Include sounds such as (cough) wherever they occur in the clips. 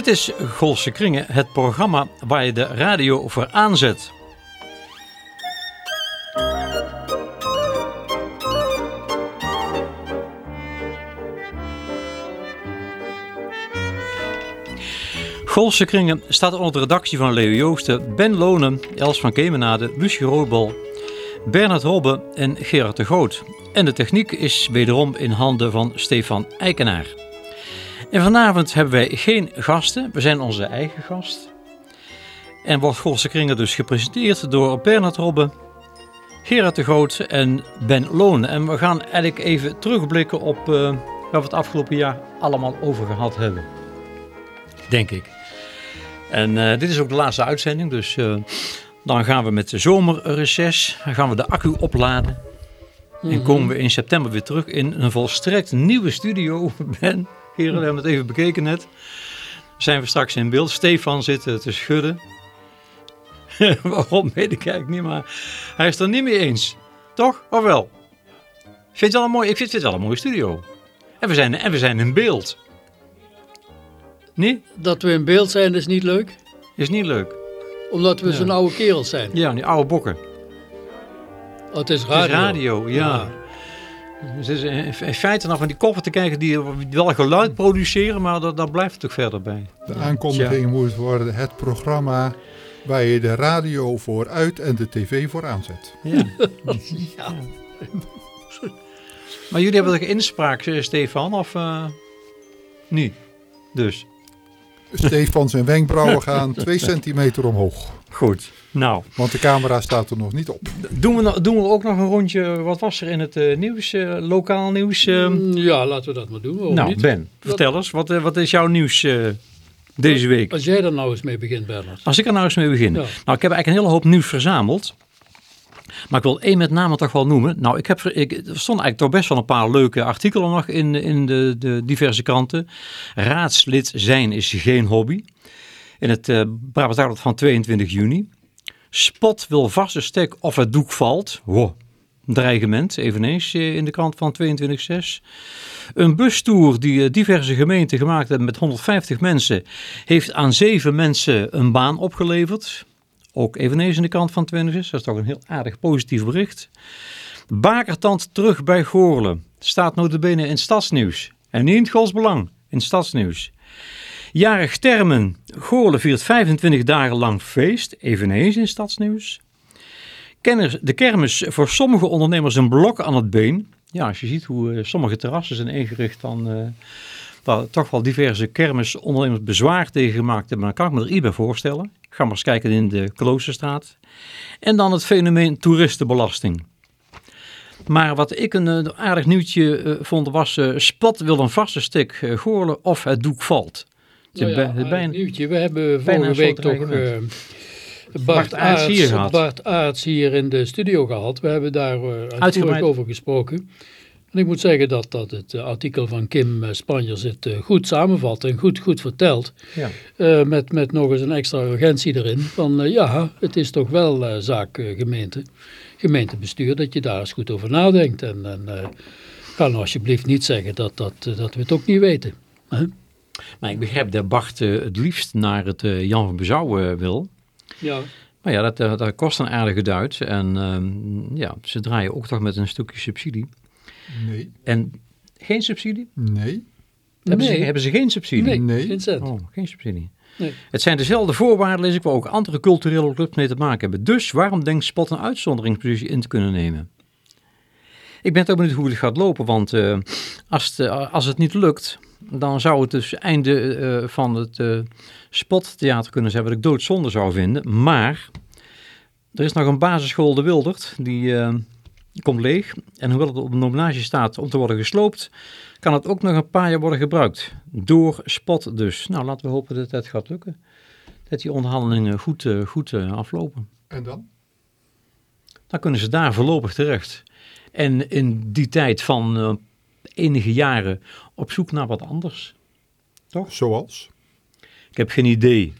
Dit is Golse Kringen, het programma waar je de radio voor aanzet. Golse Kringen staat onder de redactie van Leo Joosten, Ben Lonen, Els van Kemenade, Lucie Roodbol, Bernard Robbe en Gerard de Groot. En de techniek is wederom in handen van Stefan Eikenaar. En vanavond hebben wij geen gasten, we zijn onze eigen gast. En wordt Golse Kringen dus gepresenteerd door Bernard Robbe, Gerard de Groot en Ben Loon. En we gaan eigenlijk even terugblikken op uh, waar we het afgelopen jaar allemaal over gehad hebben. Denk ik. En uh, dit is ook de laatste uitzending, dus uh, dan gaan we met de zomerreces, dan gaan we de accu opladen. Mm -hmm. En komen we in september weer terug in een volstrekt nieuwe studio. (laughs) Ben, We hebben het even bekeken net. Zijn we straks in beeld. Stefan zit te schudden. (laughs) Waarom weet ik eigenlijk niet, maar hij is het er niet mee eens. Toch? Of wel? Vind je het wel een mooi, ik vind het wel een mooie studio. En we zijn, en we zijn in beeld. Niet? Dat we in beeld zijn is niet leuk? Is niet leuk. Omdat we ja. zo'n oude kerels zijn? Ja, die oude bokken. Oh, het is radio. Het is radio, ja. ja. Dus in feite nog van die koppen te kijken die wel geluid produceren, maar daar, daar blijft het ook verder bij. De aankondiging ja. moet worden het programma waar je de radio voor uit en de tv voor aanzet. Ja. ja. maar jullie hebben toch inspraak, Stefan, of uh, niet? Dus. Stefan zijn wenkbrauwen gaan twee (laughs) centimeter omhoog. Goed, nou. Want de camera staat er nog niet op. Doen we, doen we ook nog een rondje, wat was er in het uh, nieuws, uh, lokaal nieuws? Uh... Ja, laten we dat maar doen. Nou niet? Ben, vertel eens, wat, wat is jouw nieuws deze week? Als jij er nou eens mee begint, Bernard. Als ik er nou eens mee begin. Ja. Nou, ik heb eigenlijk een hele hoop nieuws verzameld. Maar ik wil één met name toch wel noemen. Nou, ik heb, ik, er stonden eigenlijk toch best wel een paar leuke artikelen nog in, in de, de diverse kranten. Raadslid zijn is geen hobby. In het uh, van 22 juni. Spot wil vaste stek of het doek valt. Wow. Dreigement, eveneens in de krant van 22.6. Een bustour die diverse gemeenten gemaakt hebben met 150 mensen... heeft aan zeven mensen een baan opgeleverd. Ook eveneens in de krant van 22 Dat is toch een heel aardig positief bericht. Bakertand terug bij Goorlen. Staat notabene in Stadsnieuws. En niet in het Godsbelang, in Stadsnieuws. Jarig Termen. Goorlen viert 25 dagen lang feest. Eveneens in Stadsnieuws. Kenners, de kermis voor sommige ondernemers een blok aan het been. Ja, als je ziet hoe uh, sommige terrassen zijn ingericht, dan uh, toch wel diverse kermisondernemers bezwaar tegen gemaakt hebben. Maar kan ik me er iets bij voorstellen. Ga maar eens kijken in de Kloosterstraat. En dan het fenomeen toeristenbelasting. Maar wat ik een, een aardig nieuwtje vond was, Spot wil een vaste stik goorlen of het doek valt. Nou ja, bijna, nieuwtje. We hebben vorige week toch uh, Bart, Aerts, hier gehad. Bart Aerts hier in de studio gehad. We hebben daar uh, uitvoerig over gesproken. En ik moet zeggen dat, dat het uh, artikel van Kim Spanjers het goed samenvat en goed, goed vertelt. Ja. met, met nog eens een extra urgentie erin. Van ja, het is toch wel zaak gemeente, gemeentebestuur dat je daar eens goed over nadenkt. En, en ga nou alsjeblieft niet zeggen dat, dat, dat we het ook niet weten. Huh? Maar ik begrijp dat Bart uh, het liefst naar het uh, Jan van Bezouw uh, wil. Ja. Maar ja, dat, dat kost een aardige duit. En ehm, ja, ze draaien ook toch met een stukje subsidie. Nee. En geen subsidie? Nee. Hebben, nee. Ze, hebben ze geen subsidie? Nee, nee. geen cent. Oh, geen subsidie. Nee. Het zijn dezelfde voorwaarden, lees ik, waar ook andere culturele clubs mee te maken hebben. Dus waarom denkt Spot een uitzonderingspositie in te kunnen nemen? Ik ben ook benieuwd hoe het gaat lopen, want uh, als, het, als het niet lukt, dan zou het dus einde uh, van het uh, spottheater kunnen zijn, wat ik doodzonde zou vinden. Maar er is nog een basisschool De Wildert, die uh, komt leeg. En hoewel het op een nominatie staat om te worden gesloopt, kan het ook nog een paar jaar worden gebruikt. Door spot dus. Nou, laten we hopen dat het gaat lukken. Dat die onderhandelingen goed, goed aflopen. En dan? Dan kunnen ze daar voorlopig terecht. En in die tijd van enige jaren op zoek naar wat anders. Toch? Zoals? Ik heb geen idee.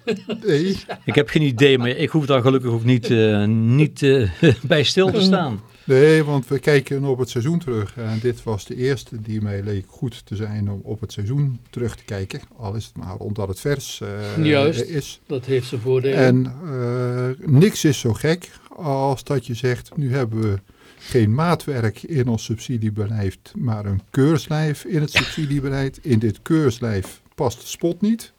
Nee. Ik heb geen idee, maar ik hoef daar gelukkig ook niet, uh, niet uh, (laughs) bij stil te staan. Nee, want we kijken op het seizoen terug. En dit was de eerste die mij leek goed te zijn om op het seizoen terug te kijken. Al is het maar omdat het vers uh, Juist, is. dat heeft zijn voordelen. En uh, niks is zo gek als dat je zegt, nu hebben we geen maatwerk in ons subsidiebeleid, maar een keurslijf in het subsidiebeleid. In dit keurslijf past de spot niet.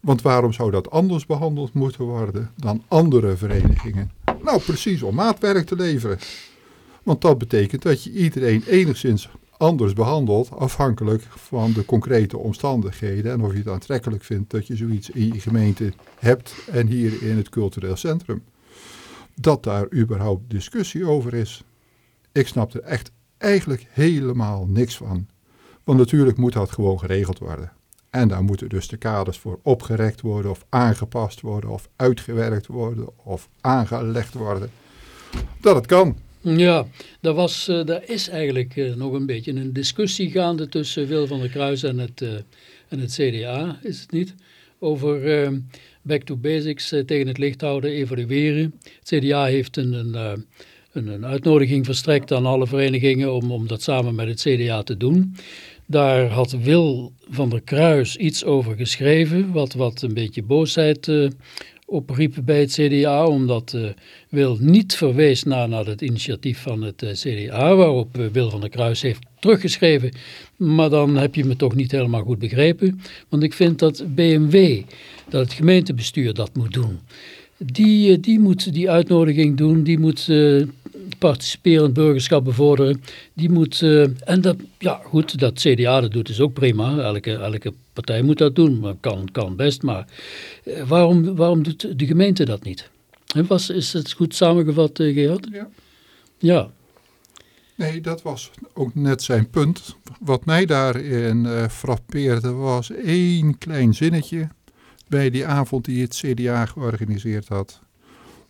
Want waarom zou dat anders behandeld moeten worden dan andere verenigingen? Nou, precies om maatwerk te leveren. Want dat betekent dat je iedereen enigszins anders behandelt afhankelijk van de concrete omstandigheden en of je het aantrekkelijk vindt dat je zoiets in je gemeente hebt en hier in het cultureel centrum. Dat daar überhaupt discussie over is. Ik snap er echt eigenlijk helemaal niks van. Want natuurlijk moet dat gewoon geregeld worden. En daar moeten dus de kaders voor opgerekt worden of aangepast worden of uitgewerkt worden of aangelegd worden. Dat het kan. Ja, daar, was, uh, daar is eigenlijk uh, nog een beetje een discussie gaande tussen Wil van der Kruis en het, uh, en het CDA, is het niet? Over back to basics tegen het licht houden, evalueren. Het CDA heeft een, een, een, een uitnodiging verstrekt aan alle verenigingen om, om dat samen met het CDA te doen. Daar had Wil van der Kruis iets over geschreven, wat, wat een beetje boosheid opriep bij het CDA, omdat Wil niet verwees naar, naar het initiatief van het eh, CDA, waarop Wil van der Kruis heeft teruggeschreven. Maar dan heb je me toch niet helemaal goed begrepen, want ik vind dat BMW, dat het gemeentebestuur dat moet doen. Die, die moet die uitnodiging doen, die moet participerend burgerschap bevorderen. Die moet, uh, en dat, ja goed, dat CDA dat doet is ook prima. Elke, elke partij moet dat doen, maar kan, kan best. Maar uh, waarom, waarom doet de gemeente dat niet? En was, is het goed samengevat, uh, Gerard? Ja. Ja. Nee, dat was ook net zijn punt. Wat mij daarin uh, frappeerde was één klein zinnetje bij die avond die het CDA georganiseerd had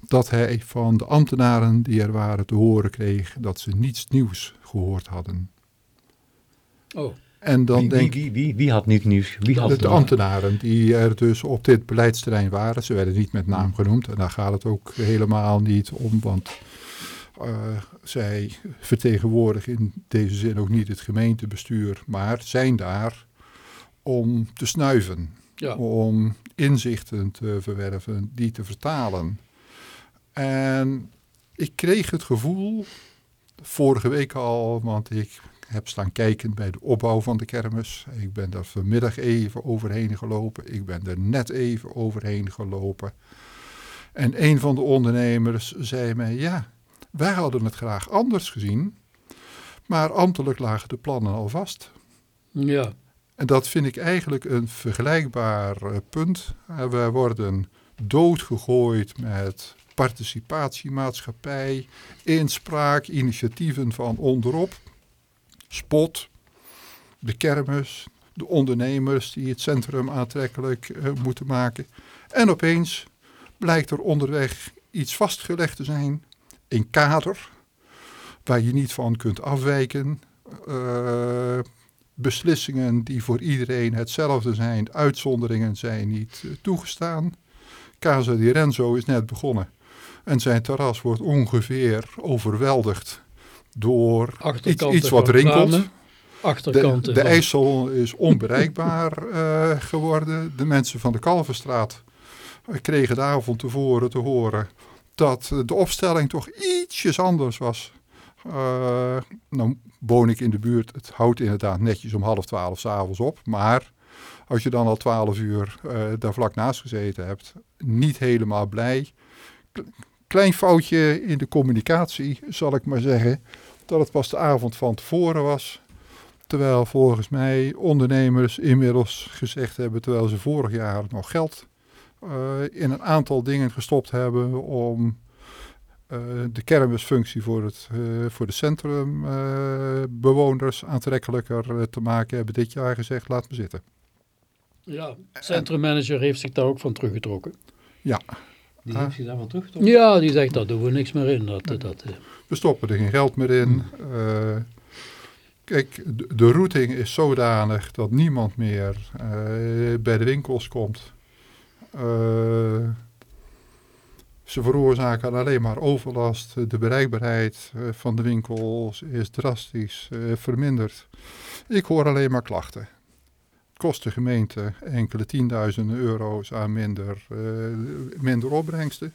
dat hij van de ambtenaren die er waren te horen kreeg dat ze niets nieuws gehoord hadden. Oh. En dan wie, denk, wie, wie, wie, had niet nieuws? Wie had de, de ambtenaren die er dus op dit beleidsterrein waren. Ze werden niet met naam genoemd en daar gaat het ook helemaal niet om, want zij vertegenwoordigen in deze zin ook niet het gemeentebestuur, maar zijn daar om te snuiven, ja. om inzichten te verwerven, die te vertalen. En ik kreeg het gevoel, vorige week al, want ik heb staan kijken bij de opbouw van de kermis. Ik ben daar vanmiddag even overheen gelopen. Ik ben er net even overheen gelopen. En een van de ondernemers zei mij, ja, wij hadden het graag anders gezien, maar ambtelijk lagen de plannen al vast. Ja. En dat vind ik eigenlijk een vergelijkbaar eh, punt. We worden doodgegooid met participatiemaatschappij, inspraak, initiatieven van onderop, spot, de kermis, de ondernemers die het centrum aantrekkelijk uh, moeten maken. En opeens blijkt er onderweg iets vastgelegd te zijn, een kader waar je niet van kunt afwijken. Uh, beslissingen die voor iedereen hetzelfde zijn, uitzonderingen zijn niet uh, toegestaan. Casa di Renzo is net begonnen. En zijn terras wordt ongeveer overweldigd door iets, iets, wat rinkelt. Achterkanten de, de IJssel is onbereikbaar uh, (laughs) geworden. De mensen van de Kalverstraat kregen de avond tevoren te horen dat de opstelling toch ietsjes anders was. Uh, nou woon ik in de buurt, het houdt inderdaad netjes om half twaalf s'avonds op. Maar als je dan al twaalf uur uh, daar vlak naast gezeten hebt, niet helemaal blij klein foutje in de communicatie, zal ik maar zeggen. Dat het pas de avond van tevoren was. Terwijl volgens mij ondernemers inmiddels gezegd hebben, terwijl ze vorig jaar nog geld in een aantal dingen gestopt hebben om uh, de kermisfunctie voor, het, uh, voor de centrumbewoners aantrekkelijker te maken, hebben dit jaar gezegd, laat me zitten. Ja, centrummanager heeft zich daar ook van teruggetrokken. Ja, die heeft zich daarvan terug? Ja, die zegt dat doen we niks meer in. Dat, dat, eh. We stoppen er geen geld meer in. Uh, kijk, de, de, routing is zodanig dat niemand meer uh, bij de winkels komt. Ze veroorzaken alleen maar overlast. De bereikbaarheid van de winkels is drastisch verminderd. Ik hoor alleen maar klachten kost de gemeente enkele tienduizenden euro's aan minder, minder opbrengsten.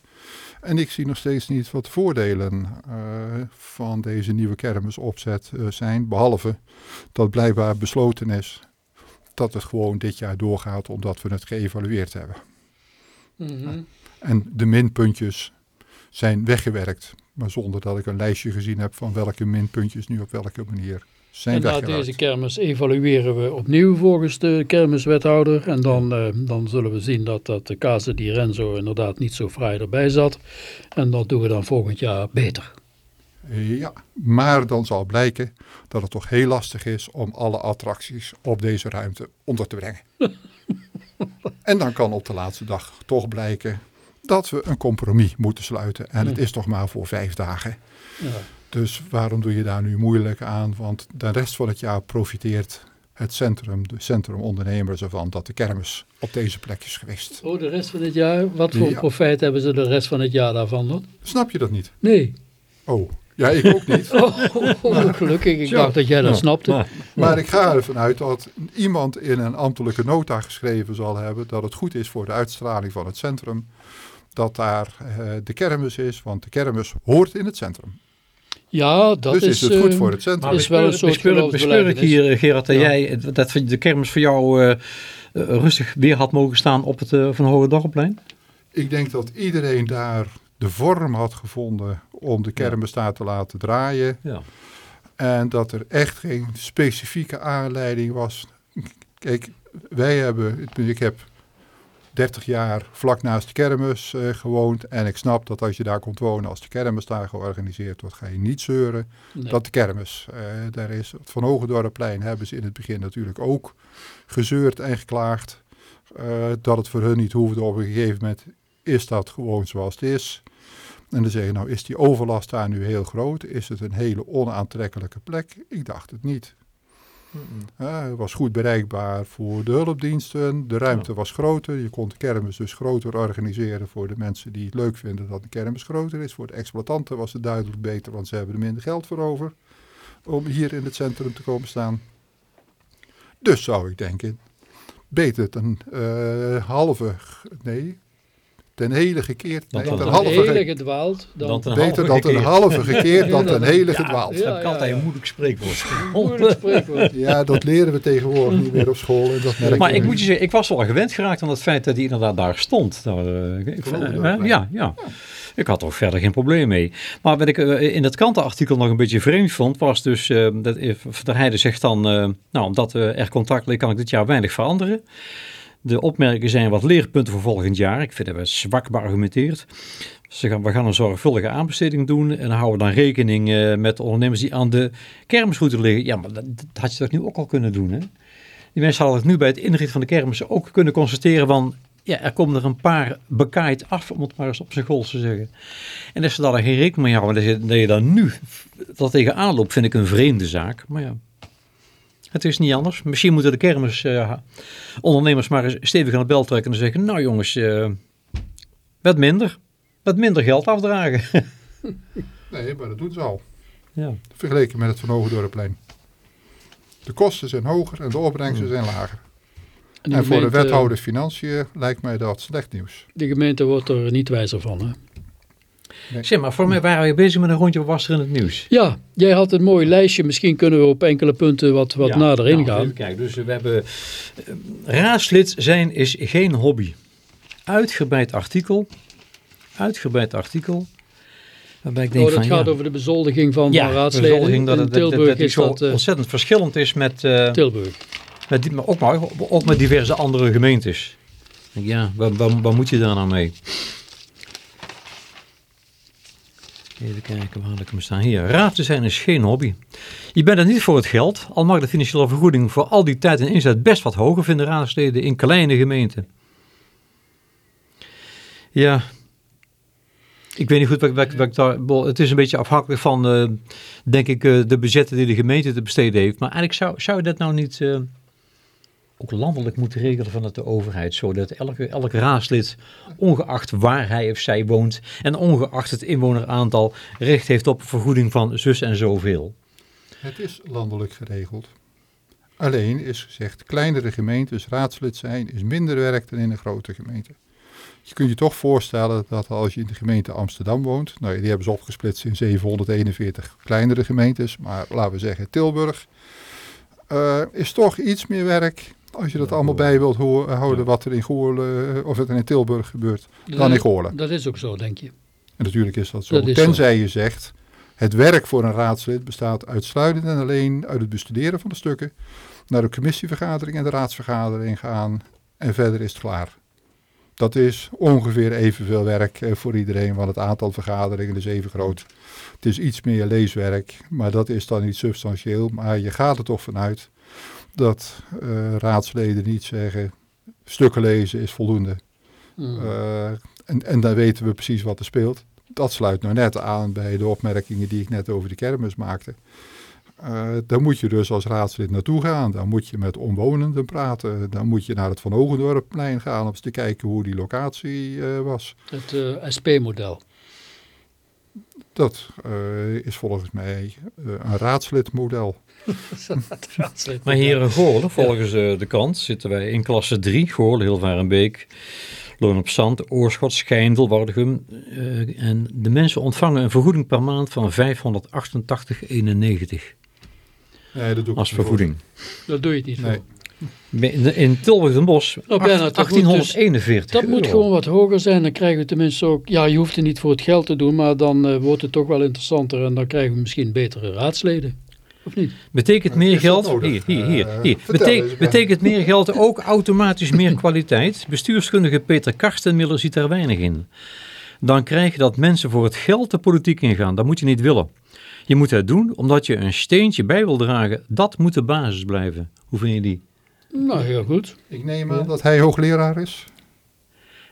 En ik zie nog steeds niet wat de voordelen van deze nieuwe kermisopzet uh, zijn. Behalve dat blijkbaar besloten is dat het gewoon dit jaar doorgaat omdat we het geëvalueerd hebben. Mm En de minpuntjes zijn weggewerkt. Maar zonder dat ik een lijstje gezien heb van welke minpuntjes nu op welke manier en na deze kermis evalueren we opnieuw volgens de kermiswethouder. En dan, uh, dan zullen we zien dat, dat de Casa di Renzo inderdaad niet zo fraai erbij zat. En dat doen we dan volgend jaar beter. Ja, maar dan zal blijken dat het toch heel lastig is om alle attracties op deze ruimte onder te brengen. (laughs) (laughs) en dan kan op de laatste dag toch blijken dat we een compromis moeten sluiten. En het is toch maar voor vijf dagen. Ja. Dus waarom doe je daar nu moeilijk aan? Want de rest van het jaar profiteert het centrum, de centrumondernemers ervan, dat de kermis op deze plek is geweest. Oh, de rest van het jaar? Wat voor profijt hebben ze de rest van het jaar daarvan? Snap je dat niet? Nee. Oh, ja, ik ook niet. (laughs) oh, oh, gelukkig, ik dacht dat jij dat snapte. Maar ik ga ervan uit dat iemand in een ambtelijke nota geschreven zal hebben dat het goed is voor de uitstraling van het centrum dat daar uh, de kermis is, want de kermis hoort in het centrum. Ja, dat dus is, is het goed voor het centrum. Is wel een soort bespeur ik hier, Gerard, dat jij dat de kermis voor jou uh, rustig weer had mogen staan op het uh, Van Hoge Dorpplein? Ik denk dat iedereen daar de vorm had gevonden om de kermis daar te laten draaien. Ja. En dat er echt geen specifieke aanleiding was. Kijk, wij hebben, ik heb 30 jaar vlak naast de kermis uh, gewoond. En ik snap dat als je daar komt wonen, als de kermis daar georganiseerd wordt, ga je niet zeuren dat de kermis uh, daar is. Het Van Hogendorpplein hebben ze in het begin natuurlijk ook gezeurd en geklaagd. Uh, dat het voor hun niet hoefde. Op een gegeven moment is dat gewoon zoals het is. En dan zeg je, nou is die overlast daar nu heel groot? Is het een hele onaantrekkelijke plek? Ik dacht het niet. Het was goed bereikbaar voor de hulpdiensten. De ruimte was groter. Je kon de kermis dus groter organiseren voor de mensen die het leuk vinden dat de kermis groter is. Voor de exploitanten was het duidelijk beter, want ze hebben er minder geld voor over om hier in het centrum te komen staan. Dus zou ik denken, beter een uh, halve, nee, ten hele gekeerd. Nee, ten halve hele gedwaald. Dan, dan beter dan ten halve gekeerd (laughs) dan ten hele gedwaald. dat kan altijd een moeilijk spreekwoord. (laughs) moeilijk spreekwoord. Ja, dat leren we tegenwoordig niet meer op school. En dat merk maar ik moet je zeggen, ik was wel gewend geraakt aan het feit dat hij inderdaad daar stond. Nou, ik, ja, ja. Ik had er verder geen probleem mee. Maar wat ik uh, in dat krantenartikel nog een beetje vreemd vond, was dus, uh, dat de Heide zegt dan, nou, omdat er contact ligt, kan ik dit jaar weinig veranderen. De opmerkingen zijn wat leerpunten voor volgend jaar. Ik vind dat we zwak beargumenteerd. We gaan een zorgvuldige aanbesteding doen en dan houden we dan rekening uh, met ondernemers die aan de kermisroute liggen. Ja, maar dat, had je toch nu ook al kunnen doen, hè? Die mensen hadden het nu bij het inrichten van de kermis ook kunnen constateren van, ja, er komen er een paar bekaaid af, om het maar eens op zijn gols te zeggen. En als ze daar geen rekening mee houden, dat je, dat dan nu dat tegenaan loopt, vind ik een vreemde zaak. Maar ja, het is niet anders. Misschien moeten de kermis uh, ondernemers maar eens stevig aan de bel trekken en zeggen, nou jongens, uh, wat minder. Wat minder geld afdragen. (laughs) nee, maar dat doen ze al. Ja. Vergeleken met het Van Hogendorpplein. De kosten zijn hoger en de opbrengsten zijn lager. En, en voor de wethouder Financiën lijkt mij dat slecht nieuws. De gemeente wordt er niet wijzer van, hè? Nee. Zeg maar, voor mij waren we bezig met een rondje was er in het nieuws. Ja, jij had een mooi lijstje. Misschien kunnen we op enkele punten wat, wat nader nou, ingaan. Kijk, dus we hebben... Uh, raadslid zijn is geen hobby. Uitgebreid artikel. Uitgebreid artikel. Waarbij ik denk oh, dat van, gaat ja, over de bezoldiging van, ja, raadsleden. Bezoldiging dat, het, Tilburg dat, dat, is dat, uh, ontzettend verschillend is met... Uh, Tilburg. Met, maar ook, maar ook met diverse andere gemeentes. Ja, waar, waar, waar moet je daar nou mee? Even kijken, waar ik hem staan? Hier. Raad te zijn is geen hobby. Je bent er niet voor het geld, al mag de financiële vergoeding voor al die tijd en inzet best wat hoger vinden raadsleden in kleine gemeenten. Ja, ik weet niet goed wat, wat, daar... Het is een beetje afhankelijk van, uh, denk ik, uh, de budgetten die de gemeente te besteden heeft. Maar eigenlijk zou, zou je dat nou niet... Uh, ook landelijk moet regelen vanuit de overheid. Zodat elke, elk raadslid, ongeacht waar hij of zij woont en ongeacht het inwoneraantal, recht heeft op vergoeding van zus en zoveel. Het is landelijk geregeld. Alleen is gezegd, kleinere gemeentes raadslid zijn is minder werk dan in een grote gemeente. Je kunt je toch voorstellen dat als je in de gemeente Amsterdam woont, nou die hebben ze opgesplitst in 741 kleinere gemeentes, maar laten we zeggen Tilburg, uh, is toch iets meer werk als je dat allemaal bij wilt houden wat er in Goorlen, of het in Tilburg gebeurt, dan in Goorlen. Dat is ook zo, denk je. En natuurlijk is dat zo. Tenzij je zegt, het werk voor een raadslid bestaat uitsluitend en alleen uit het bestuderen van de stukken, naar de commissievergadering en de raadsvergadering gaan en verder is het klaar. Dat is ongeveer evenveel werk eh, voor iedereen, want het aantal vergaderingen is even groot. Het is iets meer leeswerk, maar dat is dan niet substantieel. Maar je gaat er toch vanuit dat uh, raadsleden niet zeggen, stukken lezen is voldoende. Hmm. Uh, en, en dan weten we precies wat er speelt. Dat sluit nou net aan bij de opmerkingen die ik net over de kermis maakte. Uh, daar moet je dus als raadslid naartoe gaan. Dan moet je met omwonenden praten. Dan moet je naar het Van Ogendorpplein gaan om eens te kijken hoe die locatie uh, was. Het uh, eh, SP-model. Dat is volgens mij een raadslidmodel. maar hier in Goorlen, volgens de kant, zitten wij in klasse 3. Goorlen, Hilvarenbeek, Loon op Zand, Oorschot, Schijndel, Wardegum. en de mensen ontvangen een vergoeding per maand van 588,91. Nee, dat doe ik als vergoeding. Dat doe je niet nee. In, in Tilburg den Bos, oh, 1841 dus- Dat moet gewoon wat hoger zijn, dan krijgen we tenminste ook, ja je hoeft het niet voor het geld te doen, maar dan uh, wordt het toch wel interessanter en dan krijgen we misschien betere raadsleden. Of niet? Betekent meer geld, hier, hier, hier, eh, hier. Betek, betekent meer geld ook automatisch meer kwaliteit? Bestuurskundige Peter Karstenmiller ziet er weinig in. Dan krijg je dat mensen voor het geld de politiek ingaan, dat moet je niet willen. Je moet het doen omdat je een steentje bij wil dragen. Dat moet de basis blijven. Hoe vind je die? Nou, heel goed. Ik neem aan dat hij hoogleraar is.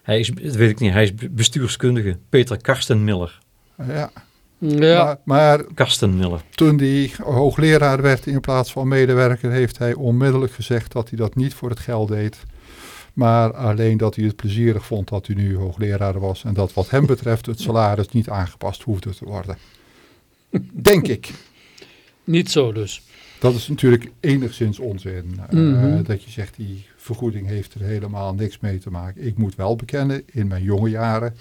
Hij is, dat weet ik niet, hij is bestuurskundige. Peter Karstenmiller. Ja. Ja. Maar, maar Karstenmiller. toen hij hoogleraar werd in plaats van medewerker, heeft hij onmiddellijk gezegd dat hij dat niet voor het geld deed. Maar alleen dat hij het plezierig vond dat hij nu hoogleraar was. En dat wat hem betreft het salaris niet aangepast hoefde te worden. Denk ik. Niet zo dus. Dat is natuurlijk enigszins onzin. Eh, mhm. dat je zegt, die vergoeding heeft er helemaal niks mee te maken. Ik moet wel bekennen, in mijn jonge jaren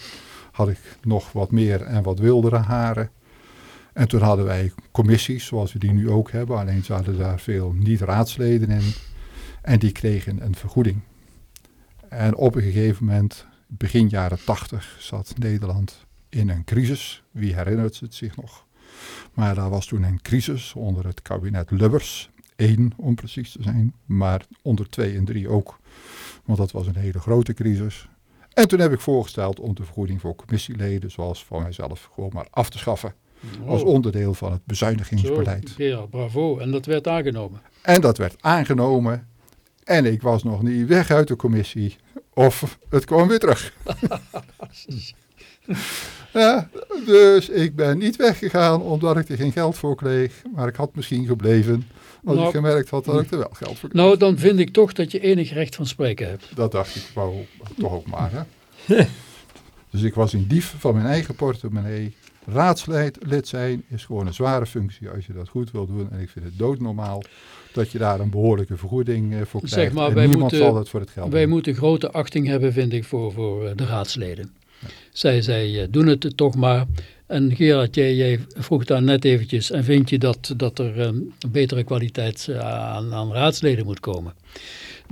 had ik nog wat meer en wat wildere haren. En toen hadden wij commissies, zoals we die nu ook hebben. Alleen zaten daar veel niet-raadsleden in. En die kregen een vergoeding. En op een gegeven moment, begin jaren tachtig, zat Nederland in een crisis. Wie herinnert het zich nog? Maar daar was toen een crisis onder het kabinet Lubbers. Eén om precies te zijn, maar onder twee en drie ook. Want dat was een hele grote crisis. En toen heb ik voorgesteld om de vergoeding voor commissieleden, zoals van mijzelf, gewoon maar af te schaffen. Als onderdeel van het bezuinigingsbeleid. Zo, ja, bravo. En dat werd aangenomen. En dat werd aangenomen. En ik was nog niet weg uit de commissie. Of het kwam weer terug. (laughs) (laughs) (laughs) Ja, dus ik ben niet weggegaan omdat ik er geen geld voor kreeg. Maar ik had misschien gebleven als nou, ik gemerkt had dat ik er wel geld voor kreeg. Nou, dan vind ik toch dat je enig recht van spreken hebt. Dat dacht ik wou, toch ook maar. Hè? (laughs) dus ik was in dief van mijn eigen portemonnee. Raadslid zijn is gewoon een zware functie als je dat goed wil doen. En ik vind het doodnormaal dat je daar een behoorlijke vergoeding eh, voor krijgt. Zeg maar, en wij niemand moeten, zal het voor het geld Wij moeten grote achting hebben, vind ik, voor, voor eh, de raadsleden. Zij, zij eh, doen het toch maar. En Gerard, jij, vroeg daar net eventjes, en vind je dat, dat er een betere kwaliteit eh, aan, aan raadsleden moet komen?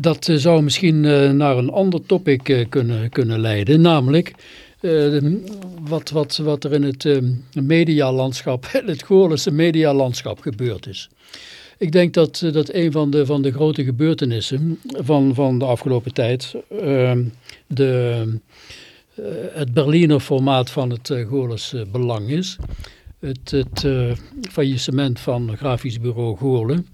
Dat eh, zou misschien naar een ander topic kunnen, kunnen leiden, namelijk wat, wat, wat er in het medialandschap, (laughs) het Goorlense medialandschap gebeurd is. Ik denk dat, dat een van de, van de grote gebeurtenissen van, van de afgelopen tijd, de eh, het Berliner formaat van het uh, Belang is. Het, het faillissement van grafisch bureau Goorlen.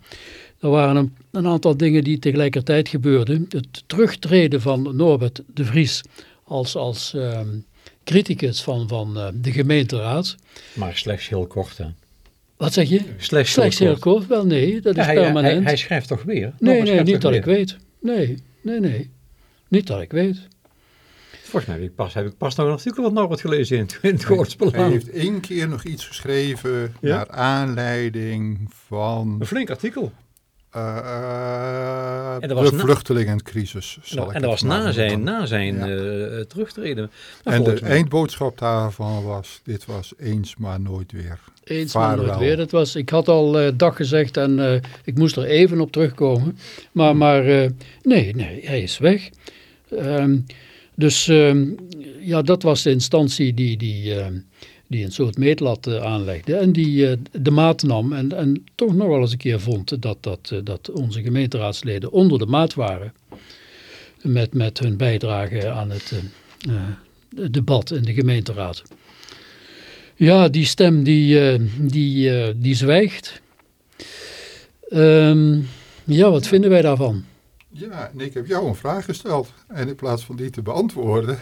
Er waren een, een, aantal dingen die tegelijkertijd gebeurden. Het terugtreden van Norbert de Vries als, als uh, criticus van, van de gemeenteraad. Maar slechts heel kort hè? Wat zeg je? Slechts, slechts heel, kort. Wel nee, dat is permanent. Hij, hij, schrijft toch weer? Nee, nee niet dat ik weet. Nee, nee, nee. Niet dat ik weet. Volgens mij heb ik pas, heb ik pas nog een artikel wat Norbert gelezen in, in het Goortsbelang. Hij heeft één keer nog iets geschreven naar aanleiding van... Een flink artikel. Uh, de vluchtelingencrisis. Zal en dat was na zijn, na zijn uh, terugtreden. en de eindboodschap daarvan was, dit was eens maar nooit weer. Eens maar nooit weer. Dat was, ik had al uh, dag gezegd en ik moest er even op terugkomen. Maar, maar nee, nee, hij is weg. Um, dus um, ja, dat was de instantie die, die ehm, die een soort meetlat uh, aanlegde en die uh, de maat nam en, en toch nog wel eens een keer vond dat, dat, uh, dat onze gemeenteraadsleden onder de maat waren met, met hun bijdrage aan het debat in de gemeenteraad. Ja, die stem die, die, die zwijgt. Um, ja, wat vinden wij daarvan? Ja, en ik heb jou een vraag gesteld. En in plaats van die te beantwoorden,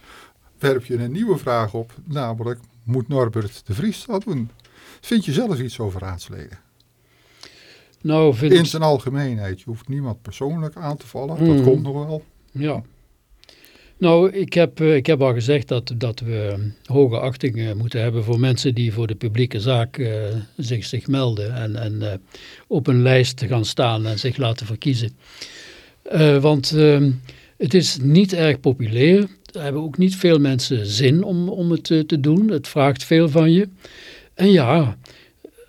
(laughs) werp je een nieuwe vraag op. Namelijk, moet Norbert de Vries dat doen? Vind je zelf iets over raadsleden? Nou, vind In zijn algemeenheid. Je hoeft niemand persoonlijk aan te vallen. Dat hmm. komt nog wel. Ja. Nou, ik heb, eh, ik heb al gezegd dat, dat we hoge achting moeten hebben voor mensen die voor de publieke zaak uh, zich, zich melden en, en uh, op een lijst gaan staan en zich laten verkiezen. Want ehm, het is niet erg populair er hebben ook niet veel mensen zin om, om het te, te doen. Het vraagt veel van je. En ja,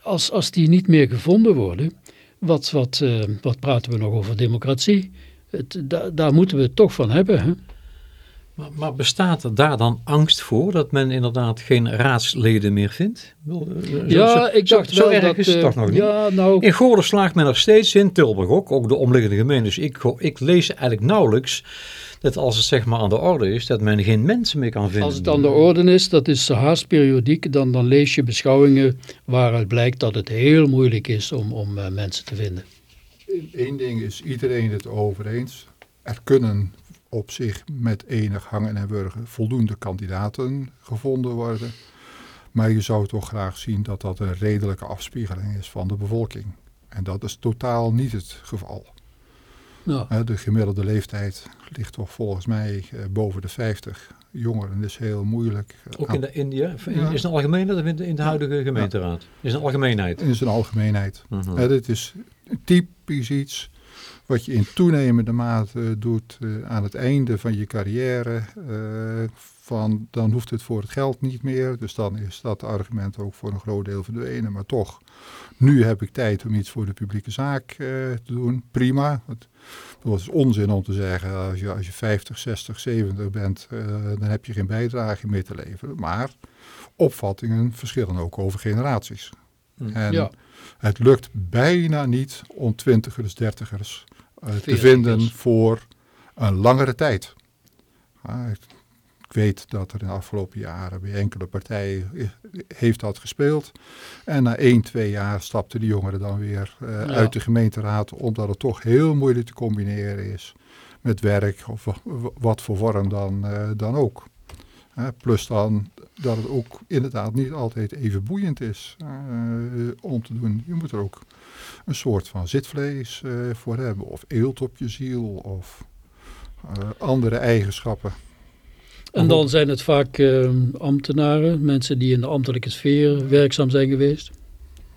als, als die niet meer gevonden worden, wat, wat, uh, wat praten we nog over democratie? Het, da, daar moeten we het toch van hebben. Hè? Maar, maar, bestaat er daar dan angst voor dat men inderdaad geen raadsleden meer vindt? Ja, ik dacht zo, wel erg dat... is het toch nog niet? Ja, nou... In Goorlen slaagt men nog steeds in, Tilburg ook, ook de omliggende gemeentes. Dus ik, ik lees eigenlijk nauwelijks dat als het zeg maar aan de orde is, dat men geen mensen meer kan vinden. Als het aan de orde is, dat is haast periodiek, dan, dan lees je beschouwingen waaruit blijkt dat het heel moeilijk is om, om uh, mensen te vinden. Eén ding is iedereen het over eens. Er kunnen op zich met enig hangen en wurgen voldoende kandidaten gevonden worden. Maar je zou toch graag zien dat dat een redelijke afspiegeling is van de bevolking. En dat is totaal niet het geval. De gemiddelde leeftijd ligt toch volgens mij eh, boven de 50. Jongeren is heel moeilijk. Ook in de India? Is een algemeenheid of in de, in de huidige gemeenteraad? Is een algemeenheid? Is een algemeenheid. Uh dit is typisch iets wat je in toenemende mate doet uh, aan het einde van je carrière. Uh, van, dan hoeft het voor het geld niet meer. Dus dan is dat argument ook voor een groot deel verdwenen. Maar toch, nu heb ik tijd om iets voor de publieke zaak uh, te doen. Prima. Het, dat is onzin om te zeggen, als je, als je 50, 60, 70 bent, dan heb je geen bijdrage meer te leveren. Maar opvattingen verschillen ook over generaties. Hm. En ja. het lukt bijna niet om twintigers, dertigers te vinden voor een langere tijd. ik weet dat er in de afgelopen jaren bij enkele partijen heeft dat gespeeld. En na één, twee jaar stapten die jongeren dan weer uh, uit de gemeenteraad, omdat het toch heel moeilijk te combineren is met werk of wat voor vorm dan, uh, dan ook. plus dan dat het ook inderdaad niet altijd even boeiend is om te doen. Je moet er ook een soort van zitvlees uh, voor hebben. Of eelt op je ziel of uh, andere eigenschappen. En dan zijn het vaak uh, ambtenaren, mensen die in de ambtelijke sfeer werkzaam zijn geweest.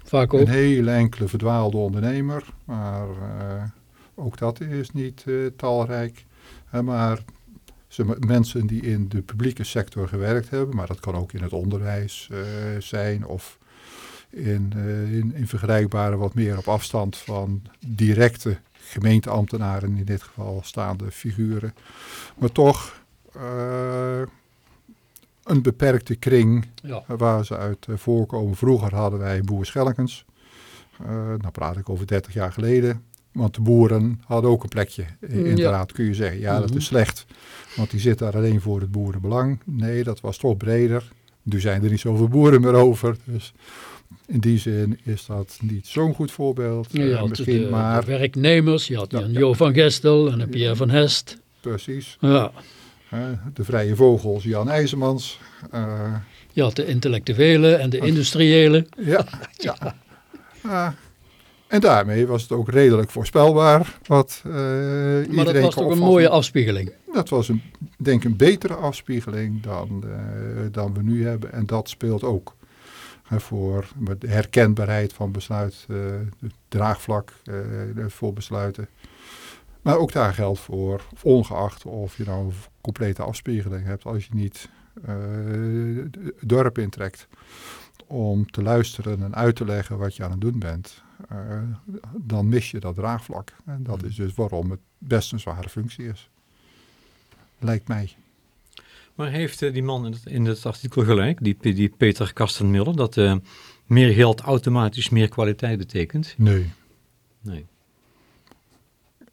Vaak ook. Een hele enkele verdwaalde ondernemer, maar ook dat is niet talrijk. maar mensen die in de publieke sector gewerkt hebben, maar dat kan ook in het onderwijs zijn of in, uh, in, in, vergelijkbare wat meer op afstand van directe gemeenteambtenaren, in dit geval staande figuren. Maar toch uh, een beperkte kring ja. waar ze uit uh, voorkomen. Vroeger hadden wij boerschelkens. nou praat ik over 30 jaar geleden. Want de boeren hadden ook een plekje in de raad, kun je zeggen. Ja, dat is mhm. slecht, want die zit daar alleen voor het boerenbelang. Nee, dat was toch breder. Nu zijn er niet zoveel boeren meer over. Dus in die zin is dat niet zo'n goed voorbeeld. Ja, je uh, misschien, de, maar... De werknemers, je had ja, Jo van Gestel en Pierre van Hest. Precies. Ja. De vrije vogels, Jan IJzermans. Uh, je had de intellectuele en de industriële. (laughs) Ja, ja. En daarmee was het ook redelijk voorspelbaar wat uh, Maar dat was toch een mooie afspiegeling? Dat was een, denk ik een betere afspiegeling dan, dan we nu hebben. En dat speelt ook voor de herkenbaarheid van besluit, het draagvlak voor besluiten. Maar ook daar geldt voor, ongeacht of je nou een complete afspiegeling hebt, als je niet het dorp intrekt om te luisteren en uit te leggen wat je aan het doen bent, uh, dan mis je dat draagvlak. En dat hmm. is dus waarom het best een zware functie is. Lijkt mij. Maar heeft uh, die man in het, in het, artikel gelijk, die, die Peter Kastenmiller, dat uh, meer geld automatisch meer kwaliteit betekent? Nee. Nee.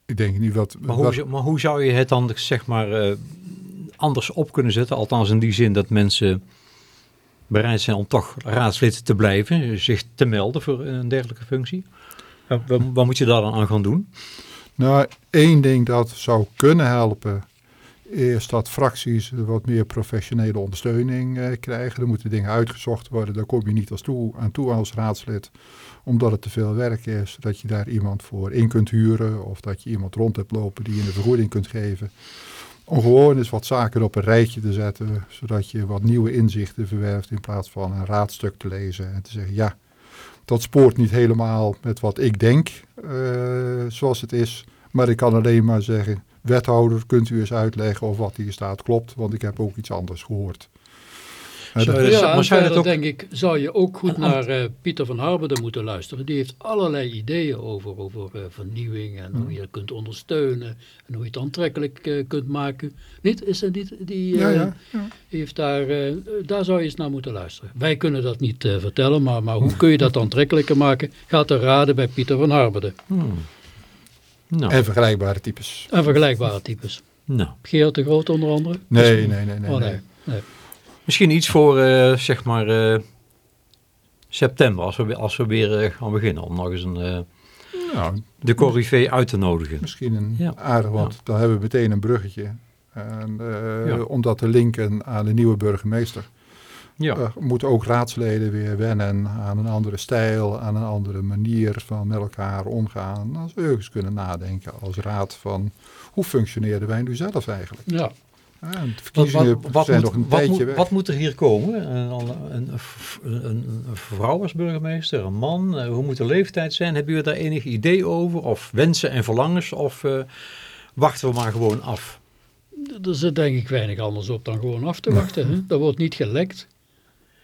Ik denk niet wat... Maar hoe, maar hoe zou je het dan, zeg maar, anders op kunnen zetten? Althans in die zin dat mensen bereid zijn om toch raadslid te blijven, zich te melden voor een dergelijke functie? Wat, wat moet je daar dan aan gaan doen? Nou, één ding dat zou kunnen helpen is dat fracties wat meer professionele ondersteuning eh, krijgen. Er moeten dingen uitgezocht worden, daar kom je niet als toe, aan toe als raadslid, omdat het te veel werk is. Dat je daar iemand voor in kunt huren of dat je iemand rond hebt lopen die je een vergoeding kunt geven om gewoon eens wat zaken op een rijtje te zetten, zodat je wat nieuwe inzichten verwerft in plaats van een raadstuk te lezen en te zeggen, ja, dat spoort niet helemaal met wat ik denk, uh, zoals het is, maar ik kan alleen maar zeggen, wethouder, kunt u eens uitleggen of wat hier staat klopt, want ik heb ook iets anders gehoord. Zou je, ja, maar zou je ook... denk ik, zou je ook goed naar uh, Pieter van Harberde moeten luisteren. Die heeft allerlei ideeën over, over uh, vernieuwing en hoe je het kunt ondersteunen en hoe je het aantrekkelijk uh, kunt maken. Niet? Is er niet? Die ja, ja, heeft daar, daar zou je eens naar moeten luisteren. Wij kunnen dat niet vertellen, maar, maar hoe kun je dat (laughs) aantrekkelijker maken? Gaat te raden bij Pieter van Harberde. Hmm. Nou. En vergelijkbare types. En vergelijkbare types. Nou. Geert de Groot onder andere? Nee, nee, nee. nee, oh, nee. nee. Misschien iets voor, uh, zeg maar, uh, september, als we, als we weer uh, gaan beginnen. Om nog eens een, nou, de corrivee uit te nodigen. Misschien een ja. aardig, want ja. dan hebben we meteen een bruggetje. En, ja. Om dat te linken aan de nieuwe burgemeester. Ja. moeten ook raadsleden weer wennen aan een andere stijl, aan een andere manier van met elkaar omgaan. Dan zou je eens kunnen nadenken als raad van hoe functioneerden wij nu zelf eigenlijk? Ja. Wat, wat, zijn nog een wat tijdje moet, wat moet er hier komen? Een, een, een, een, vrouw als burgemeester, een man? Eh, hoe moet de leeftijd zijn? Hebben jullie daar enig idee over? Of wensen en verlangens? Of uh, wachten we maar gewoon af? Er zit denk ik weinig anders op dan gewoon af te wachten. (laughs) Hè? Dat wordt niet gelekt.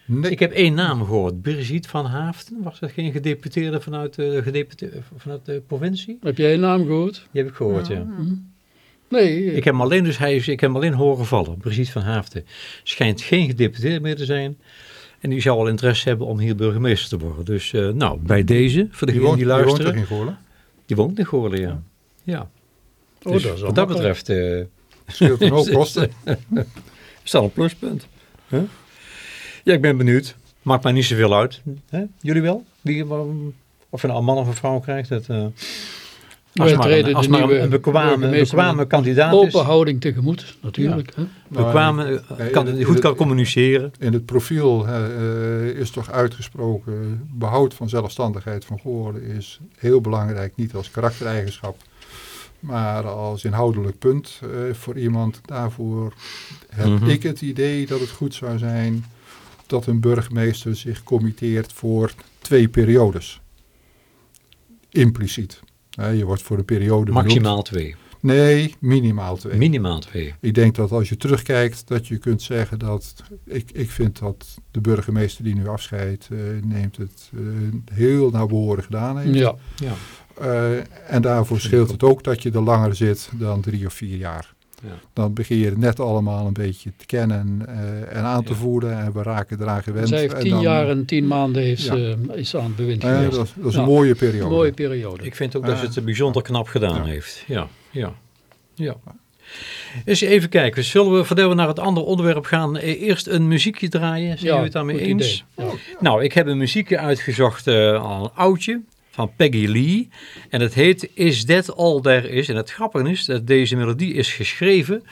Nee. Ik heb één naam gehoord, Brigitte van Haafden. Was dat geen gedeputeerde vanuit de, gedeputeerde, vanuit de provincie? Heb jij een naam gehoord? Die heb ik gehoord, ja. ja. Mhm. Nee. Ik heb hem alleen, dus hij, ik heb hem alleen horen vallen. Brigitte van Haafden schijnt geen gedeputeerde meer te zijn. En die zou wel interesse hebben om hier burgemeester te worden. Dus uh, nou, bij deze, voor degenen die, die luisteren. Die woont in Goorlen? Die woont in Goorlen, ja. ja. Oh, dus dat wat dat betreft... Uh, Scheelt een hoop (laughs) kosten. is dat een pluspunt. Huh? Ja, ik ben benieuwd. Maakt mij niet zoveel uit. Hè? Jullie wel? Wie, of je nou een man of een vrouw krijgt, dat... Uh, als maar, een, als maar een bekwame, bekwame kandidaat is. Open houding tegemoet, natuurlijk. Ja. Bekwame, kan, goed kan communiceren. In het profiel uh, is toch uitgesproken, behoud van zelfstandigheid van Goorlen is heel belangrijk. Niet als karaktereigenschap, maar als inhoudelijk punt uh, voor iemand. Daarvoor heb mm -hmm. ik het idee dat het goed zou zijn dat een burgemeester zich committeert voor twee periodes. Impliciet je wordt voor een periode Maximaal twee? Nee, minimaal twee. Minimaal twee. Ik denk dat als je terugkijkt, dat je kunt zeggen dat... Ik, ik vind dat de burgemeester die nu afscheid uh, neemt het uh, heel naar behoren gedaan heeft. Ja. ja. Uh, en daarvoor scheelt het ook dat je er langer zit dan drie of vier jaar. Ja. Dan begin je het net allemaal een beetje te kennen uh, en aan te ja. voelen. En we raken eraan gewend. Zij heeft tien dan, jaar en tien maanden heeft ja. ze, is aan het bewind geweest. dat, dat, is een mooie periode. Mooie periode. Ik vind ook dat ze het bijzonder knap gedaan heeft. Ja, ja, ja. Eens even kijken, zullen we voordat we naar het andere onderwerp gaan, eh, eerst een muziekje draaien? Zijn jullie het daarmee eens? Nou, ik heb een muziekje uitgezocht, uh, al een oudje van Peggy Lee. En het heet Is That All There Is. En het grappige is dat deze melodie is geschreven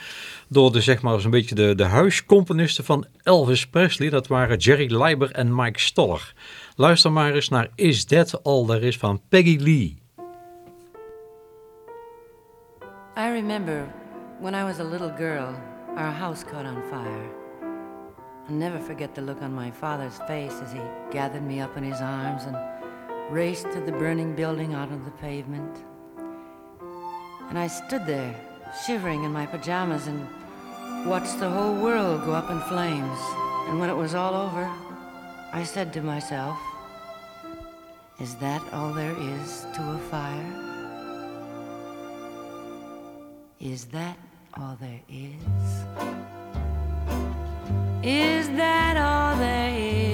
door de, zeg maar, zo'n beetje de, de huiscomponisten van Elvis Presley. Dat waren Jerry Leiber en Mike Stoller. Luister maar eens naar Is That All There Is van Peggy Lee. I remember when I was a little girl, our house caught on fire. I'll never forget the look on my father's face as he gathered me up in his arms and raced to the burning building out on the pavement. And I stood there, shivering in my pajamas, and watched the whole world go up in flames. And when it was all over, I said to myself, Is that all there is to a fire? Is that all there is? Is that all there is?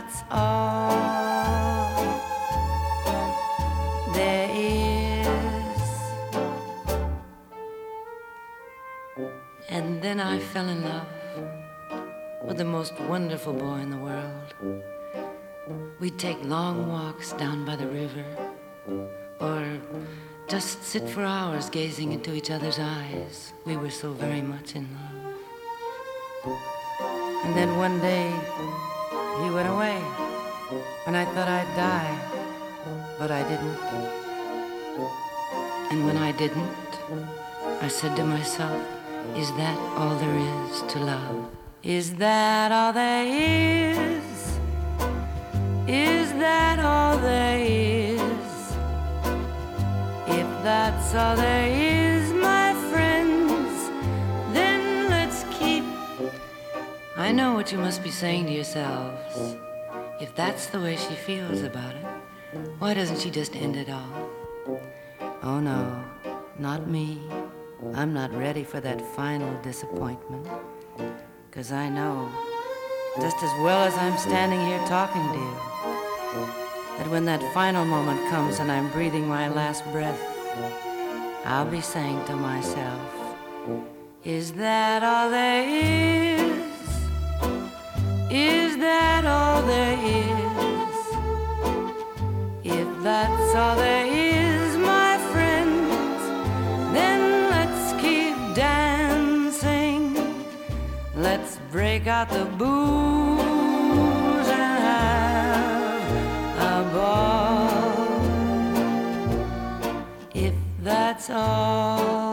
that's all there is. And then I fell in love with the most wonderful boy in the world. We'd take long walks down by the river, or just sit for hours gazing into each other's eyes. We were so very much in love. And then one day, he went away, and I thought I'd die, but I didn't. And when I didn't, I said to myself, Is that all there is to love? Is that all there is? Is that all there is? If that's all there is, I know what you must be saying to yourselves. If that's the way she feels about it, why doesn't she just end it all? Oh no, not me. I'm not ready for that final disappointment. Cause I know, just as well as I'm standing here talking to you, that when that final moment comes and I'm breathing my last breath, I'll be saying to myself, Is that all there is? Is that all there is? If that's all there is, my friends, then let's keep dancing. Let's break out the booze and have a ball. If that's all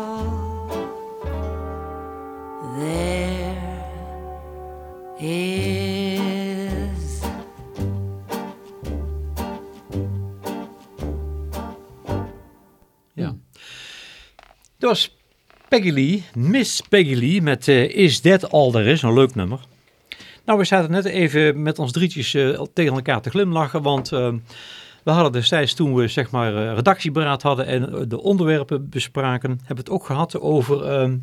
Peggy Lee, Miss Peggy Lee met uh, Is That All There Is, een leuk nummer. Nou, we zaten net even met ons drietjes uh, tegen elkaar te glimlachen, want uh, we hadden destijds toen we zeg maar redactieberaad hadden en de onderwerpen bespraken, hebben we het ook gehad over ehm,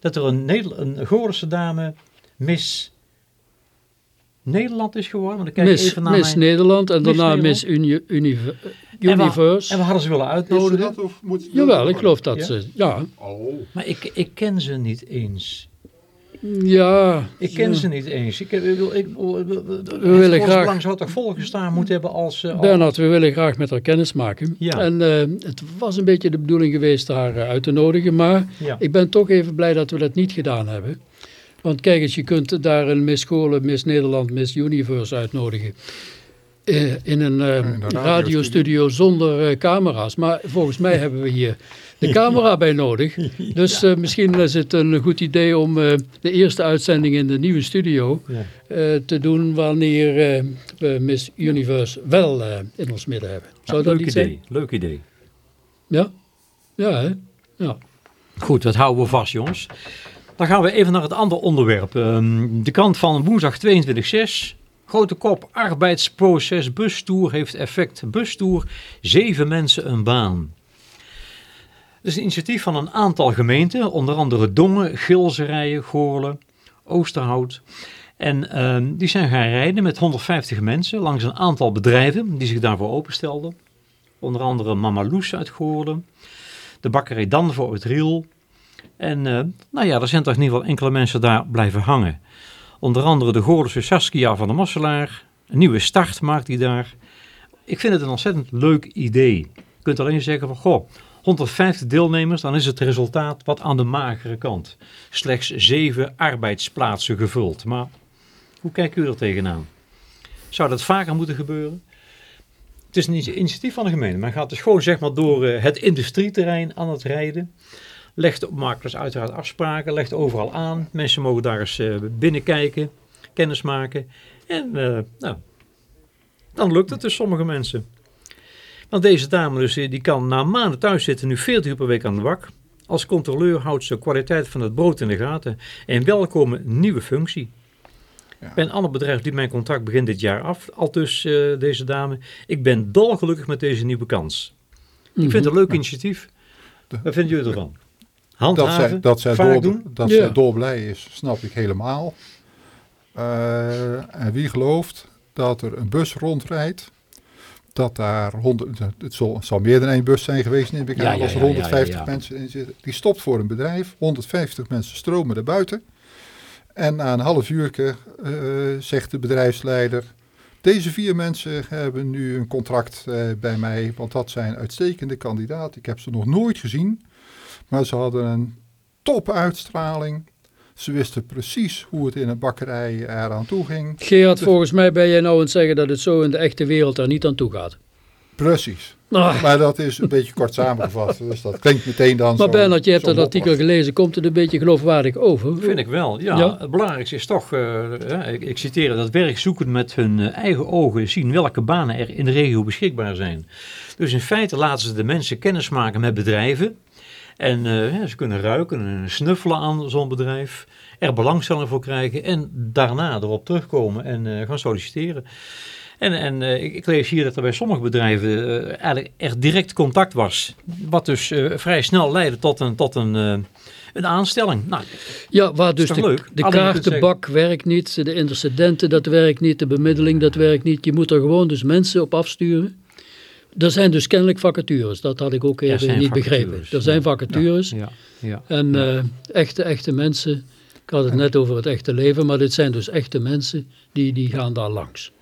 dat er een, Neder een Goordense dame, Miss Nederland is geworden. Dan kijk Miss, even naar Miss mijn... Nederland en Miss daarna. Miss Uni, Uni, Universe. En we, hadden ze willen uitnodigen. Dat, of moet Jawel, ik geloof dat ze, ja. Oh. Maar ik, ik ken ze niet eens. Ja. Ik ken ze niet eens. Ik, ik, ik, we willen graag... lang zou toch volgestaan moeten hebben als... Uh, Bernard, we willen graag met haar kennis maken. Ja. En uh, het was een beetje de bedoeling geweest haar uh, uit te nodigen, maar ja. ik ben toch even blij dat we dat niet gedaan hebben. Want kijk eens, je kunt daar een Miss Scholen, Miss Nederland, Miss Universe uitnodigen. In een radiostudio zonder camera's. Maar volgens mij (laughs) hebben we hier de camera bij nodig. (laughs) Dus misschien is het een goed idee om de eerste uitzending in de nieuwe studio te doen wanneer we Miss Universe wel in ons midden hebben. Zou dat leuk idee, zijn? leuk idee. Ja, ja hè? Ja. Goed, dat houden we vast jongens. Dan gaan we even naar het andere onderwerp. Um, de kant van woensdag 22.6. Grote kop, arbeidsproces, bustoer heeft effect. Bustoer, zeven mensen een baan. Het is een initiatief van een aantal gemeenten, onder andere Dongen, Gilserijen, Goorlen, Oosterhout. En ehm, die zijn gaan rijden met 150 mensen langs een aantal bedrijven die zich daarvoor openstelden. Onder andere Mama Loes uit Goorlen, de bakkerij Danvo uit Riel. En uh, nou ja, er zijn toch in ieder geval enkele mensen daar blijven hangen. Onder andere de Goorlense Saskia van de Mosselaar. Een nieuwe start maakt hij daar. Ik vind het een ontzettend leuk idee. Je kunt alleen zeggen van, goh, 150 deelnemers, dan is het resultaat wat aan de magere kant. Slechts zeven arbeidsplaatsen gevuld. Maar hoe kijkt u er tegenaan? Zou dat vaker moeten gebeuren? Het is een initiatief van de gemeente. Men gaat dus gewoon zeg maar, door eh, het industrieterrein aan het rijden. Legt op makelaars uiteraard afspraken, legt overal aan. Mensen mogen daar eens uh, binnenkijken, kennis maken. En uh, nou, dan lukt het dus sommige mensen. Want deze dame dus, die kan na maanden thuis zitten, nu 40 uur per week aan de bak. Als controleur houdt ze de kwaliteit van het brood in de gaten. En welkome nieuwe functie. Ja. Bij een ander bedrijf die mijn contract begin dit jaar af, al dus uh, deze dame. Ik ben dolgelukkig met deze nieuwe kans. Ik vind het een leuk initiatief. Wat vinden jullie ervan? Handhaven, dat zij, dat zij, door, dat ja. zij dolblij is, snap ik helemaal. Uh, en wie gelooft dat er een bus rondrijdt dat daar 100, het zal, zal, meer dan één bus zijn geweest, neem ik aan, als er 150 mensen in zitten. Die stopt voor een bedrijf, 150 mensen stromen er buiten. En na een half uur uh, zegt de bedrijfsleider, deze vier mensen hebben nu een contract uh, bij mij, want dat zijn uitstekende kandidaten. Ik heb ze nog nooit gezien, maar ze hadden een topuitstraling. Ze wisten precies hoe het in een bakkerij eraan toe ging. Gerard, volgens mij ben jij nou aan het zeggen dat het zo in de echte wereld er niet aan toe gaat. Precies. Ah. Maar dat is een beetje kort samengevat. Dus dat klinkt meteen dan Maar Bernard, je hebt dat artikel gelezen. Komt het een beetje geloofwaardig over? Vind ik wel, ja. Het belangrijkste is toch, uh, ik, ik, citeer dat werkzoekend met hun eh, eigen ogen zien welke banen er in de regio beschikbaar zijn. Dus in feite laten ze de mensen kennis maken met bedrijven en uh, ze kunnen ruiken en snuffelen aan zo'n bedrijf, er belangstelling voor krijgen en daarna erop terugkomen en uh, gaan solliciteren. En, en uh, ik, ik, lees hier dat er bij sommige bedrijven eigenlijk echt direct contact was. Wat dus vrij snel leidde tot een, tot een, een aanstelling. Nou, ja, waar dus de, de kaartenbak werkt niet, de intercedenten dat werkt niet, de bemiddeling dat werkt niet. Je moet er gewoon dus mensen op afsturen. Er zijn dus kennelijk vacatures, dat had ik ook even niet begrepen. Er zijn vacatures. Ja, ja, en uh, echte, echte mensen, ik had het net over het echte leven, maar dit zijn dus echte mensen die, die gaan daar langs.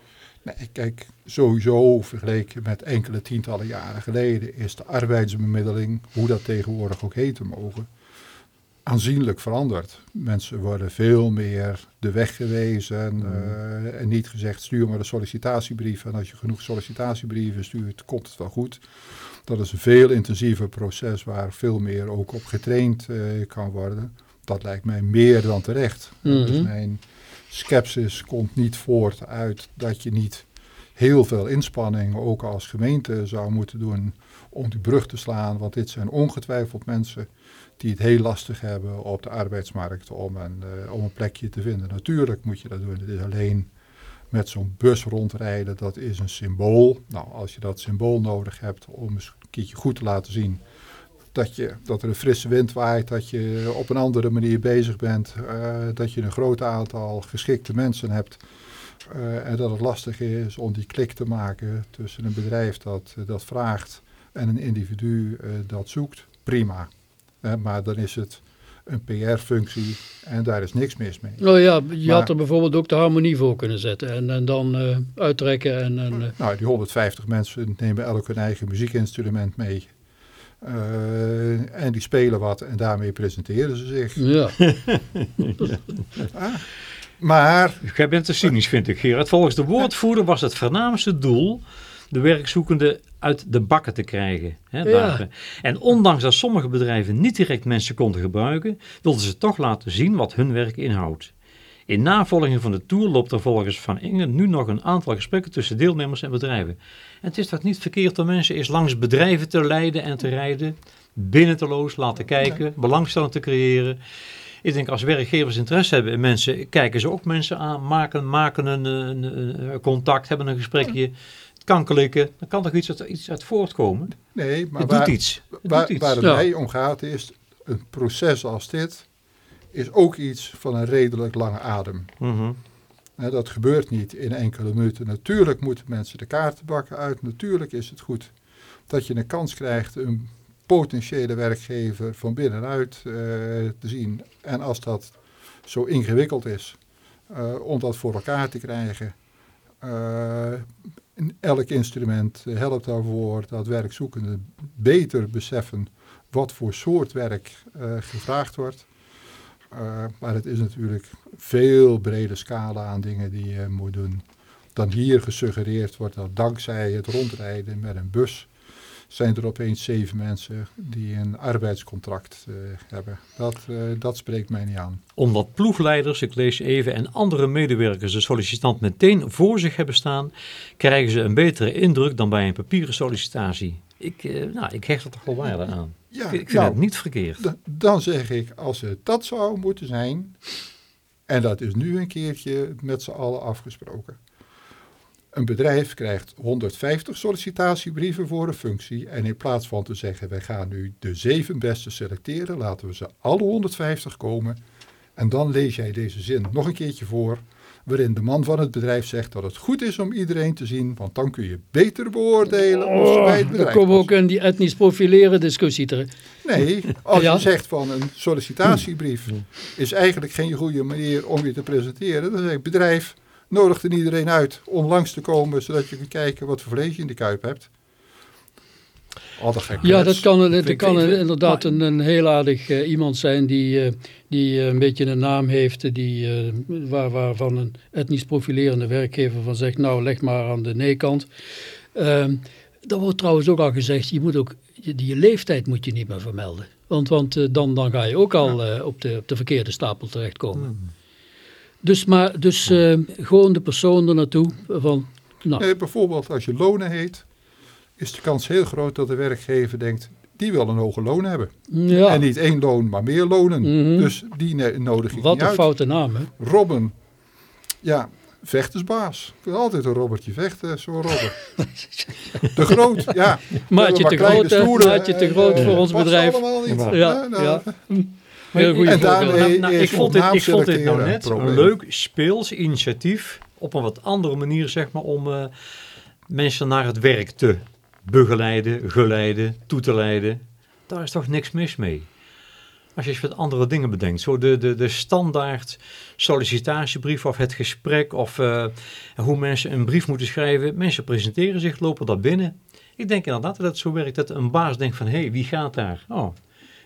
Nee, kijk, sowieso vergeleken met enkele tientallen jaren geleden is de arbeidsbemiddeling, hoe dat tegenwoordig ook heten mogen, aanzienlijk veranderd. Mensen worden veel meer de weg gewezen mm. uh, en niet gezegd stuur maar een sollicitatiebrief en als je genoeg sollicitatiebrieven stuurt komt het wel goed. Dat is een veel intensiever proces waar veel meer ook op getraind uh, kan worden. Dat lijkt mij meer dan terecht. Mm -hmm. Dus mijn skepsis komt niet voort uit dat je niet heel veel inspanning ook als gemeente zou moeten doen om die brug te slaan. Want dit zijn ongetwijfeld mensen die het heel lastig hebben op de arbeidsmarkt om een, uh, om een plekje te vinden. Natuurlijk moet je dat doen. Het is alleen met zo'n bus rondrijden, dat is een symbool. Nou, als je dat symbool nodig hebt om eens een keertje goed te laten zien dat, je, dat er een frisse wind waait, dat je op een andere manier bezig bent, uh, dat je een groot aantal geschikte mensen hebt en dat het lastig is om die klik te maken tussen een bedrijf dat dat vraagt en een individu dat zoekt, prima. Maar dan is het een PR-functie en daar is niks mis mee. Nou ja, je had er bijvoorbeeld ook de harmonie voor kunnen zetten en, en dan uh, uittrekken. En, en, uh... Nou, die 150 mensen nemen elk hun eigen muziekinstrument mee. Uh, en die spelen wat en daarmee presenteren ze zich. Ja. (laughs) ah, maar... Jij bent te cynisch, vind ik, Gerard. Volgens de woordvoerder was het voornaamste doel de werkzoekende uit de bakken te krijgen. Hè, ja. En ondanks dat sommige bedrijven niet direct mensen konden gebruiken, wilden ze toch laten zien wat hun werk inhoudt. In navolging van de tour loopt er volgens Van Ingen nu nog een aantal gesprekken tussen deelnemers en bedrijven. En het is toch niet verkeerd om mensen eens langs bedrijven te leiden en te rijden, binnen te loos, laten kijken, belangstelling te creëren. Ik denk als werkgevers interesse hebben in mensen, kijken ze ook mensen aan, maken, maken een, een, een contact, hebben een gesprekje kan klikken, dan kan toch iets uit, iets uit voortkomen? Nee, maar het waar, doet iets. Het waar, doet iets. waar het mij om gaat is, een proces als dit is ook iets van een redelijk lange adem. Mm dat gebeurt niet in enkele minuten. Natuurlijk moeten mensen de kaartenbakken uit. Natuurlijk is het goed dat je een kans krijgt een potentiële werkgever van binnenuit uh, te zien. En als dat zo ingewikkeld is uh, om dat voor elkaar te krijgen, uh, elk instrument helpt daarvoor dat werkzoekenden beter beseffen wat voor soort werk uh, gevraagd wordt. Uh, maar het is natuurlijk veel breder scala aan dingen die je moet doen. Dan hier gesuggereerd wordt dat dankzij het rondrijden met een bus zijn er opeens zeven mensen die een arbeidscontract uh, hebben. Dat, uh, dat spreekt mij niet aan. Omdat ploegleiders, ik lees even, en andere medewerkers de sollicitant meteen voor zich hebben staan, krijgen ze een betere indruk dan bij een papieren sollicitatie. Ik, uh, nou, ik hecht er toch wel waarde aan. Ja, ik, ik vind nou, het niet verkeerd. Dan zeg ik, als het dat zou moeten zijn, en dat is nu een keertje met z'n allen afgesproken een bedrijf krijgt 150 sollicitatiebrieven voor een functie en in plaats van te zeggen wij gaan nu de zeven beste selecteren, laten we ze alle 150 komen. En dan lees jij deze zin nog een keertje voor waarin de man van het bedrijf zegt dat het goed is om iedereen te zien, want dan kun je beter beoordelen of ze bij het oh, bedrijf Dan komen we ook in die etnisch profileren discussie terug. Nee, (laughs) als je zegt van een sollicitatiebrief is eigenlijk geen goede manier om je te presenteren, dan zeg ik bedrijf nodigt er iedereen uit om langs te komen, zodat je kunt kijken wat voor vlees je in de kuip hebt. ja, dat kan, dat kan inderdaad een, een heel aardig uh, iemand zijn die, uh, die uh, een beetje een naam heeft, die, waar, waarvan een etnisch profilerende werkgever van zegt, nou leg maar aan de nee-kant. Ehm, dat wordt trouwens ook al gezegd, je moet ook, je, die leeftijd moet je niet meer vermelden. Want, want dan, dan ga je ook al op, de, op de verkeerde stapel terechtkomen. Hmm. Dus, maar, dus uh, gewoon de persoon er naartoe. Van, nou. nee, bijvoorbeeld als je lonen heet, is de kans heel groot dat de werkgever denkt, die wil een hoge loon hebben. Ja. En niet één loon, maar meer lonen. Mm Dus die nodig ik Wat niet uit. Wat een foute naam, hè? Robben. Ja, vechtersbaas. Ik wil altijd een Robertje vechten, zo'n Robber. (laughs) de Groot, ja. Maatje te groot, maatje te groot voor ons bedrijf. allemaal niet. Ja, ja. Nou, ja. Heel goede en daarmee nou, ik, vond dit, ik vond dit nou net een leuk speels initiatief op een wat andere manier zeg maar om uh, mensen naar het werk te begeleiden, geleiden, toe te leiden. Daar is toch niks mis mee. Als je eens wat andere dingen bedenkt. Zo de, de, de standaard sollicitatiebrief of het gesprek of uh, hoe mensen een brief moeten schrijven. Mensen presenteren zich, lopen daar binnen. Ik denk inderdaad dat het zo werkt dat een baas denkt van hé, hey, wie gaat daar? Oh,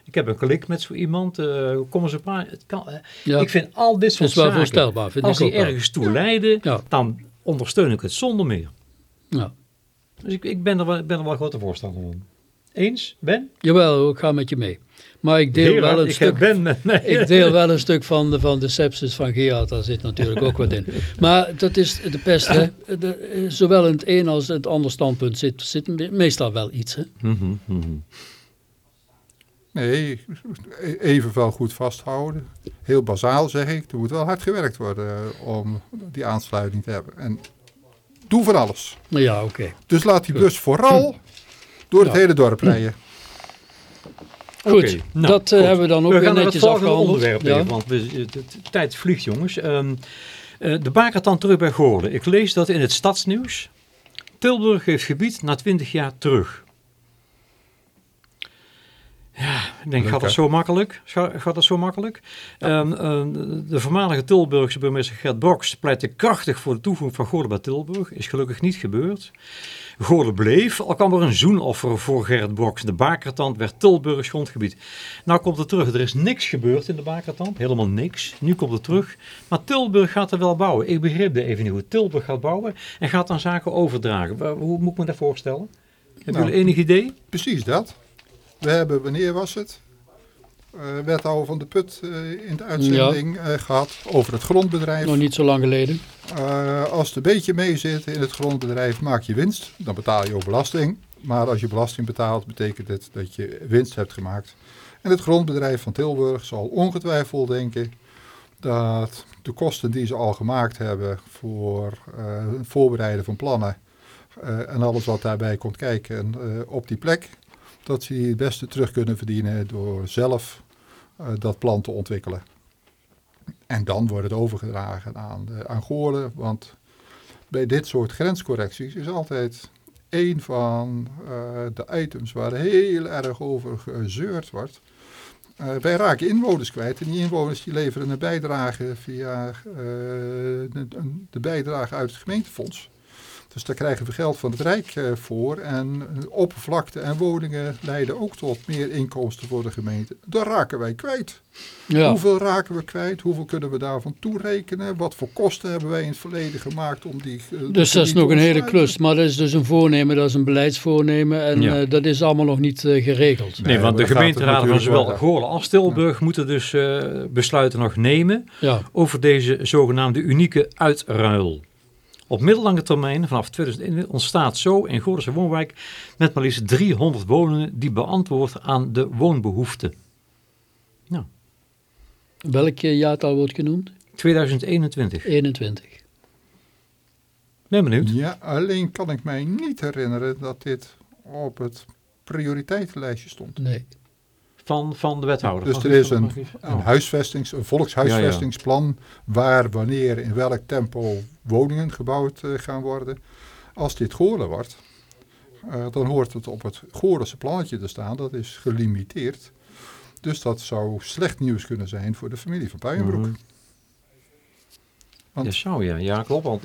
ik heb een klik met zo iemand. Uh, komen ze praten. Kan, uh, Ik vind al dit soort zaken. voorstelbaar. Vind als die ergens toe leiden, ja. dan ondersteun ik het zonder meer. Ja. Dus ik, ik ben, er wel, ben er wel grote voorstander van. Eens, Ben? Jawel, ik ga met je mee. Maar ik deel, wel een, ik stuk, ben met mij. ik deel wel een stuk van de, van de sepsis van Gerard. Daar zit natuurlijk ook wat in. Maar dat is de pest. Hè. De, zowel in het een als het andere standpunt zit, zit meestal wel iets. Hè. Mm -hmm, mm -hmm. Nee, evenveel goed vasthouden. Heel bazaal zeg ik, er moet wel hard gewerkt worden eh, om die aansluiting te hebben. En doe van alles. Ja, oké. Dus laat die bus vooral door het hele dorp rijden. Goed, okay, nou, dat uh, hebben we dan ook we weer netjes afgehandeld. onderwerp ja. want we, de, tijd vliegt jongens. Um, Uh, de bakertand terug bij Goorden. Ik lees dat in het stadsnieuws. Tilburg heeft gebied na 20 jaar terug. Ja, ik denk, gaat dat zo makkelijk? Gaat dat zo makkelijk? Ehm, ehm, de voormalige Tilburgse burgemeester Gert Broks pleitte krachtig voor de toevoeging van Goorden bij Tilburg. Is gelukkig niet gebeurd. Goorden bleef, al kwam er een zoenoffer voor Gerrit Broks. De Bakertand werd Tilburgs grondgebied. Nou komt het terug. Er is niks gebeurd in de Bakertand. Helemaal niks. Nu komt het terug. Maar Tilburg gaat er wel bouwen. Ik begreep dit even niet hoe Tilburg gaat bouwen en gaat dan zaken overdragen. Hoe moet ik me dat voorstellen? Hebben nou, jullie enig idee? Precies dat. We hebben, wanneer was het? Uh, wethouder van de Put uh, in de uitzending uh, gehad over het grondbedrijf. Nog niet zo lang geleden. als het een beetje mee zit in het grondbedrijf maak je winst. Dan betaal je ook belasting. Maar als je belasting betaalt betekent het dat je winst hebt gemaakt. En het grondbedrijf van Tilburg zal ongetwijfeld denken dat de kosten die ze al gemaakt hebben voor het voorbereiden van plannen en alles wat daarbij komt kijken op die plek dat ze het beste terug kunnen verdienen door zelf uh, dat plan te ontwikkelen. En dan wordt het overgedragen aan, de, aan Goorlen, want bij dit soort grenscorrecties is altijd een van uh, de items waar heel erg over gezeurd wordt. Uh, wij raken inwoners kwijt en die inwoners die leveren een bijdrage via de bijdrage uit het gemeentefonds. Dus daar krijgen we geld van het Rijk eh, voor. En oppervlakte en woningen leiden ook tot meer inkomsten voor de gemeente. Daar raken wij kwijt. Ja. Hoeveel raken we kwijt? Hoeveel kunnen we daarvan toerekenen? Wat voor kosten hebben wij in het verleden gemaakt om die... Uh, dus dat is nog een hele klus. Maar dat is dus een voornemen, dat is een beleidsvoornemen. En uh, dat is allemaal nog niet uh, geregeld. Nee, want de gemeenteraden van zowel Goorlen als Tilburg moeten dus besluiten nog nemen ja. over deze zogenaamde unieke uitruil. Op middellange termijn, vanaf 2001, ontstaat zo in Goordense woonwijk met maar liefst 300 woningen die beantwoord aan de woonbehoeften. Nou. Welk jaartal wordt genoemd? 2021. 21. Ben benieuwd. Ja, alleen kan ik mij niet herinneren dat dit op het prioriteitenlijstje stond. Nee van, van de wethouder. Dus er is een, een, huisvestings, een volkshuisvestingsplan waar wanneer in welk tempo woningen gebouwd uh, gaan worden. Als dit Goorlen wordt, uh, dan hoort het op het Goorlense plannetje te staan. Dat is gelimiteerd. Dus dat zou slecht nieuws kunnen zijn voor de familie van Puijenbroek. Mm want, ja, zou ja. Ja, klopt. Want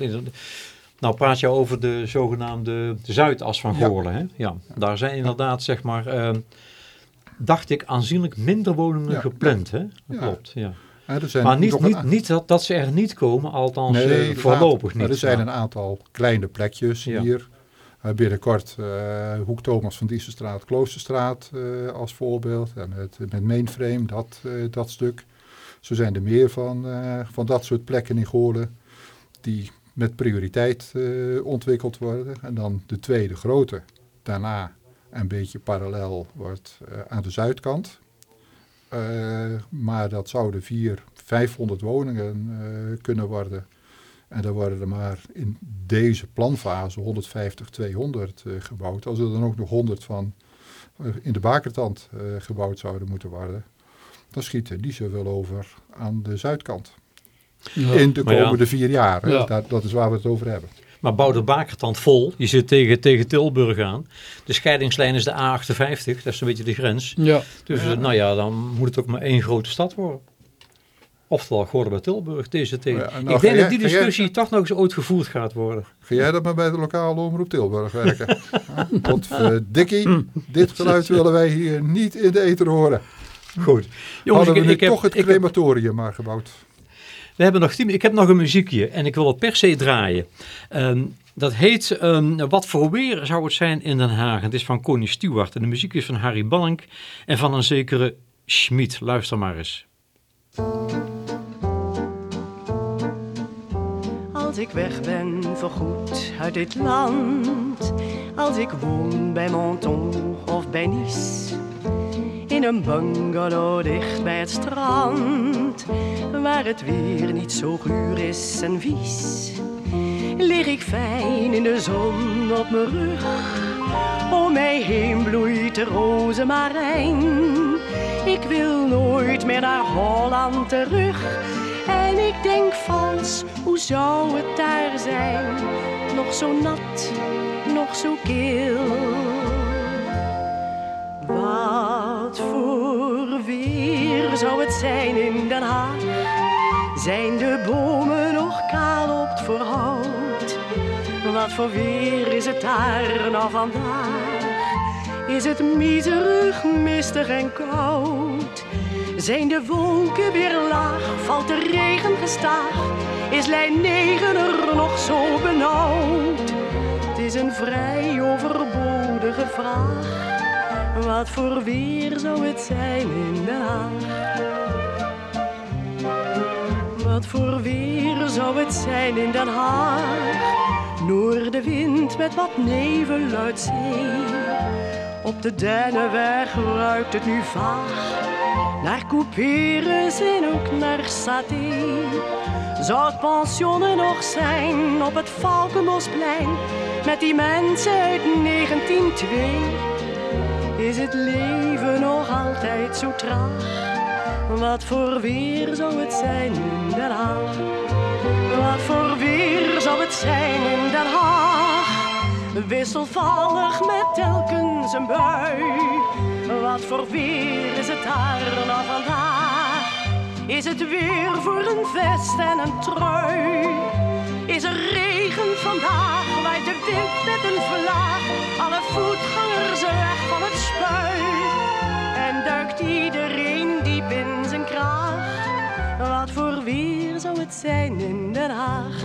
nou praat je over de zogenaamde Zuidas van Goorlen. Ja. Hè? Ja, daar zijn inderdaad zeg maar... Uh, dacht ik, aanzienlijk minder woningen gepland. Hè? Dat klopt, ja. maar niet, niet, niet dat, dat ze er niet komen, althans nee, uh, voorlopig niet. er zijn een aantal kleine plekjes hier. Uh, binnenkort uh, Hoek Thomas van Diessenstraat, Kloosterstraat als voorbeeld. En met, met mainframe, dat, dat stuk. Zo zijn er meer van, van dat soort plekken in Goorlen die met prioriteit ontwikkeld worden. En dan de tweede grote daarna een beetje parallel wordt uh, aan de zuidkant. Uh, maar dat zouden vier, 500 woningen uh, kunnen worden. En dan worden er maar in deze planfase 150, 200 gebouwd. Als er dan ook nog 100 van in de bakertand gebouwd zouden moeten worden, dan schiet er niet zoveel over aan de zuidkant. Ja, in de komende ja. vier jaar. Ja. Dat, dat is waar we het over hebben. Maar bouw de bakertand vol. Je zit tegen, tegen Tilburg aan. De scheidingslijn is de A58. Dat is een beetje de grens. Ja. Dus ja. nou ja, dan moet het ook maar één grote stad worden. Oftewel Gordon bij Tilburg. Deze tegen. Ja, nou, ik denk dat die discussie jij, toch nog eens ooit gevoerd gaat worden. Ga jij dat maar bij de lokale omroep Tilburg werken? (laughs) Want uh, Dikkie, dit geluid willen wij hier niet in de eten horen. Goed. Jongens, Hadden we ik, ik toch heb, het crematorium maar gebouwd. We hebben nog tien, ik heb nog een muziekje en ik wil het per se draaien. Um, dat heet um, Wat voor weer zou het zijn in Den Haag. Het is van Connie Stewart en de muziek is van Harry Ballenk en van een zekere Schmid. Luister maar eens. Als ik weg ben voorgoed uit dit land, als ik woon bij Menton of bij Nice in een bungalow dicht bij het strand, waar het weer niet zo guur is en vies. Lig ik fijn in de zon op mijn rug, om mij heen bloeit de rozemarijn. Ik wil nooit meer naar Holland terug En ik denk vals, hoe zou het daar zijn? Nog zo nat, nog zo kil. Wat voor weer zou het zijn in Den Haag? Zijn de bomen nog kaal op het verhout? Wat voor weer is het daar nou vandaag? Is het miserig, mistig en koud? Zijn de wolken weer laag? Valt de regen gestaag? Is lijn 9 er nog zo benauwd? Het is een vrij overbodige vraag. Wat voor weer zou het zijn in Den Haag? Wat voor weer zou het zijn in Den Haag? Noordenwind met wat nevel uit zee. Op de Dennenweg ruikt het nu vaag. Naar couperus en ook naar saté. Zou het pensionen nog zijn op het Valkenbosplein? Met die mensen uit 1902 is het leven nog altijd zo traag. Wat voor weer zou het zijn in Den Haag? Wat voor weer zou het zijn in Den Haag? Wisselvallig met telkens een bui. Wat voor weer is het daar nou vandaag? Is het weer voor een vest en een trui? Is er regen vandaag? Waait de wind met een vlaag? Alle voetgangers weg van het spui. En duikt iedereen diep in zijn kraag. Wat voor weer zou het zijn in Den Haag?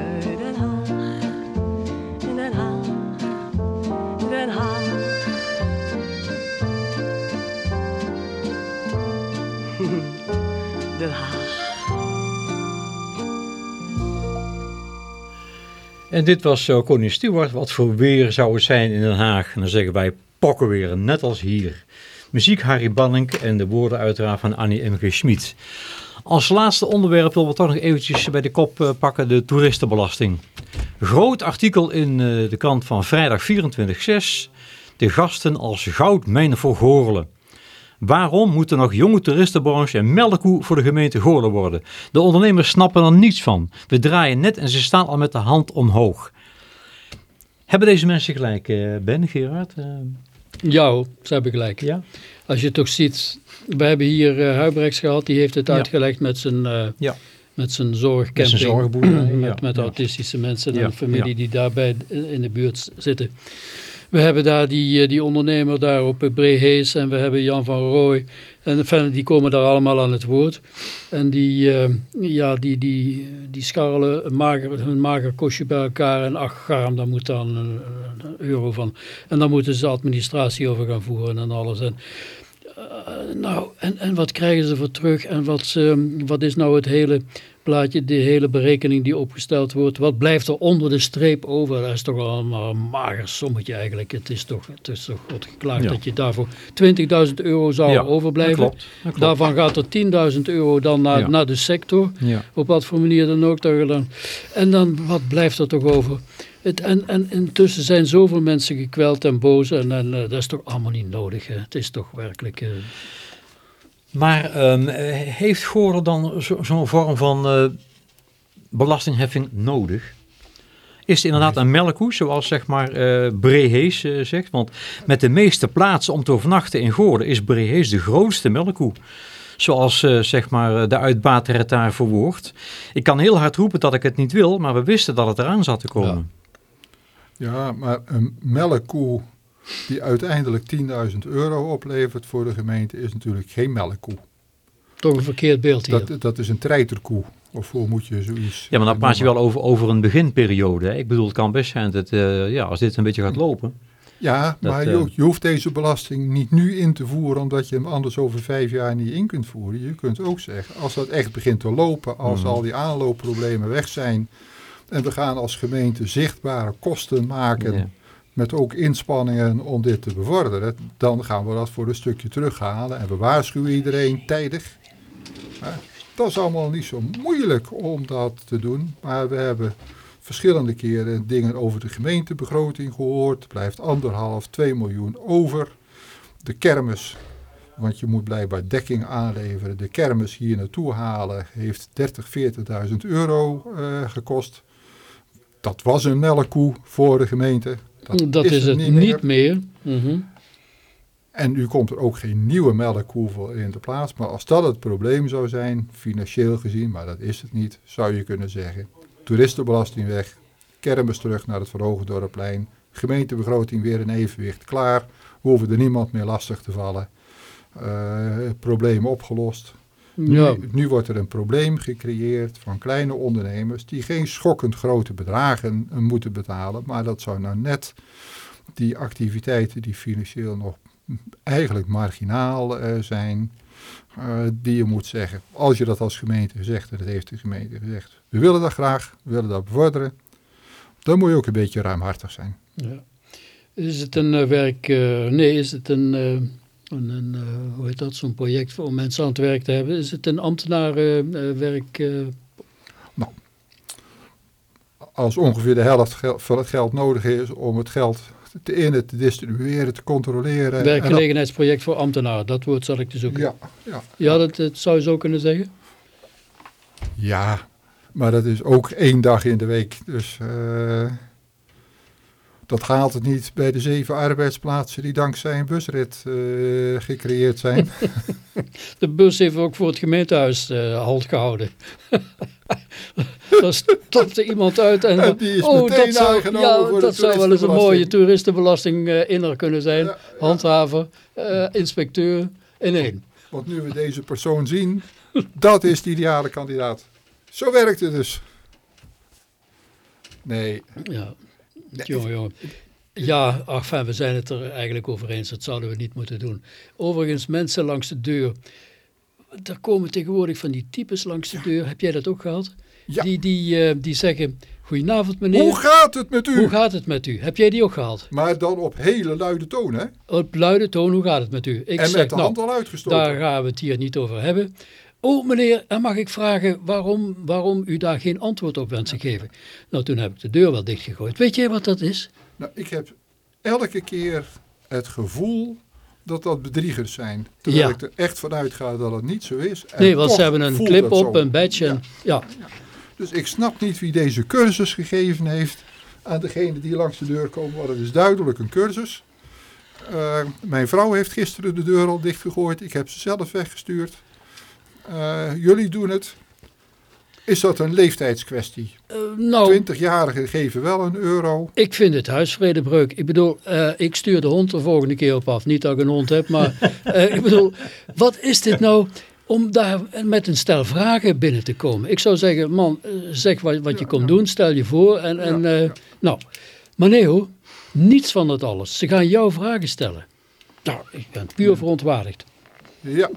Haag. En dit was uh, Koning Stewart. Wat voor weer zou het zijn in Den Haag? En dan zeggen wij pokken weer, net als hier. Muziek Harry Banning en de woorden uiteraard van Annie M.G. Schmid. Als laatste onderwerp willen we toch nog eventjes bij de kop uh, pakken de toeristenbelasting. Groot artikel in uh, de krant van vrijdag 24-6. De gasten als goudmijnen voor Gorelen. Waarom moeten nog jonge toeristenbranche en melkkoe voor de gemeente Goorlen worden? De ondernemers snappen er niets van. We draaien net en ze staan al met de hand omhoog. Hebben deze mensen gelijk, uh, Ben, Gerard? Uh... Ja, ze hebben gelijk. Ja? Als je toch ziet, we hebben hier uh, Huibrechts gehad, die heeft het uitgelegd met zijn, uh, ja. met zijn zorgcamping. Met, (clears throat) met, met autistische mensen en familie die daarbij in de buurt zitten. We hebben daar die, eh, die ondernemer daar op Brehees en we hebben Jan van Rooij. En die komen daar allemaal aan het woord. En die, uh, ja, die, die, die scharrelen mager, hun mager kostje bij elkaar. En ach, garm, daar moet dan een, een, euro van. En dan moeten ze administratie over gaan voeren en alles. En, nou, en, en wat krijgen ze voor terug? En wat, uh, wat is nou het hele plaatje, de hele berekening die opgesteld wordt. Wat blijft er onder de streep over? Dat is toch allemaal een mager sommetje eigenlijk. Het is toch, het is toch wat geklaagd dat je daarvoor 20.000 euro zou overblijven. Dat klopt, dat klopt. Daarvan gaat er 10.000 euro dan naar, naar de sector. Op wat voor manier dan ook. Dan. En dan, wat blijft er toch over? Het, en, en intussen zijn zoveel mensen gekweld en boos. En, en uh, dat is toch allemaal niet nodig. Hè? Het is toch werkelijk... Uh, maar um, heeft Goren dan zo'n zo vorm van uh, belastingheffing nodig? is het inderdaad een melkkoe, zoals zeg maar uh, Brehees zegt. Want met de meeste plaatsen om te overnachten in Goorden is Brehees de grootste melkkoe zoals zeg maar de uitbater het daar verwoord. Ik kan heel hard roepen dat ik het niet wil, maar we wisten dat het eraan zat te komen. Ja, ja maar een melkkoe die uiteindelijk 10.000 euro oplevert voor de gemeente is natuurlijk geen melkkoe. Toch een verkeerd beeld hier. Dat, dat is een treiterkoe. Of hoe moet je zoiets... Ja, maar dan praat je wel over, over een beginperiode. Hè? Ik bedoel, het kan best zijn dat uh, ja, als dit een beetje gaat lopen... Ja, maar je, eh, je, hoeft deze belasting niet nu in te voeren omdat je hem anders over vijf jaar niet in kunt voeren. Je kunt ook zeggen, als dat echt begint te lopen, als mhm. al die aanloopproblemen weg zijn en we gaan als gemeente zichtbare kosten maken met ook inspanningen om dit te bevorderen, dan gaan we dat voor een stukje terughalen en we waarschuwen iedereen tijdig. Dat is allemaal niet zo moeilijk om dat te doen, maar we hebben verschillende keren dingen over de gemeentebegroting gehoord. Er blijft anderhalf, 2 miljoen over. De kermis, want je moet blijkbaar dekking aanleveren. De kermis hier naartoe halen heeft 30, 40.000 euro uh, gekost. Dat was een melkkoe voor de gemeente. Dat, is, het niet meer. Mhm. En nu komt er ook geen nieuwe melkkoe voor in de plaats. Maar als dat het probleem zou zijn, financieel gezien, maar dat is het niet, zou je kunnen zeggen. Toeristenbelasting weg, kermis terug naar het Verhogendorpplein, gemeentebegroting weer in evenwicht, klaar. We hoeven er niemand meer lastig te vallen. Uh, probleem opgelost. Ja. Nu, nu, wordt er een probleem gecreëerd van kleine ondernemers die geen schokkend grote bedragen moeten betalen, maar dat zou nou net die activiteiten die financieel nog eigenlijk marginaal uh, zijn, uh, die je moet zeggen. Als je dat als gemeente gezegd, en dat heeft de gemeente gezegd, we willen dat graag, we willen dat bevorderen, dan moet je ook een beetje ruimhartig zijn. Ja. Is het een uh, werk, nee, is het een, een, een hoe heet dat, zo'n project om mensen aan het werk te hebben, is het een ambtenarenwerk? nou, als ongeveer de helft van het geld nodig is om het geld te innen, te distribueren, te controleren. Werkgelegenheidsproject voor ambtenaren, dat woord zal ik te zoeken. Ja, ja, ja dat, dat zou je zo kunnen zeggen? Ja, maar dat is ook één dag in de week. Dus uh, dat haalt het niet bij de zeven arbeidsplaatsen die dankzij een busrit uh, gecreëerd zijn. (laughs) de bus heeft ook voor het gemeentehuis uh, halt gehouden. (laughs) Daar stopte iemand uit en, en die is oh, dat zou, ja, dat zou wel eens een mooie toeristenbelasting uh, inner kunnen zijn. Ja, Handhaver, inspecteur in één. Want nu we deze persoon zien, dat is de ideale kandidaat. Zo werkt het dus. Nee. Ja, Ja, ach, we zijn het er eigenlijk over eens. Dat zouden we niet moeten doen. Overigens, mensen langs de deur. Er komen tegenwoordig van die types langs de deur. Heb jij dat ook gehad? Ja. Die, die, uh, die zeggen, goedenavond meneer. Hoe gaat het met u? Hoe gaat het met u? Heb jij die ook gehad? Maar dan op hele luide toon, hè? Op luide toon, hoe gaat het met u? Ik en zeg, met de hand nou, al uitgestoken. Daar gaan we het hier niet over hebben. Oh meneer, en mag ik vragen waarom, waarom u daar geen antwoord op wenst te geven? Nou, toen heb ik de deur wel dichtgegooid. Weet jij wat dat is? Nou, ik heb elke keer het gevoel dat dat bedriegers zijn. Terwijl ik er echt vanuit ga dat het niet zo is. nee, want ze hebben een clip op, een badge. En, ja. ja. Dus ik snap niet wie deze cursus gegeven heeft aan degene die langs de deur komen. Want het is duidelijk een cursus. Uh, mijn vrouw heeft gisteren de deur al dichtgegooid. Ik heb ze zelf weggestuurd. Uh, jullie doen het. Is dat een leeftijdskwestie? Uh, nou, 20-jarigen geven wel een euro. Ik vind het huisvredebreuk. Ik bedoel, uh, ik stuur de hond de volgende keer op af. Niet dat ik een hond heb, maar uh, (laughs) ik bedoel, wat is dit nou om daar met een stel vragen binnen te komen? Ik zou zeggen, man, zeg wat, wat je komt doen, stel je voor. En, en ja, nou, maar nee hoor, niets van dat alles. Ze gaan jou vragen stellen. Nou, ik ben puur verontwaardigd. Ja,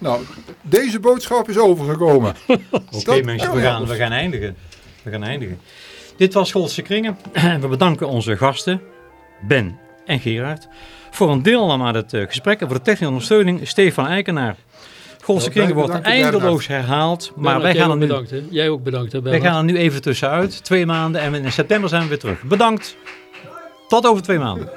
nou, deze boodschap is overgekomen. (laughs) Oké mensen, we gaan, we gaan eindigen. We gaan eindigen. Dit was Schoolse Kringen. (clears throat) We bedanken onze gasten, Ben en Gerard, voor een deelname aan het eh, gesprek en voor de technische ondersteuning Stefan Eikenaar. Golse Kringen wordt eindeloos herhaald, maar wij gaan er nu... Bedankt, hè? Jij ook bedankt. Hè, wij gaan er nu even tussenuit, twee maanden en in september zijn we weer terug. Bedankt, tot over twee maanden.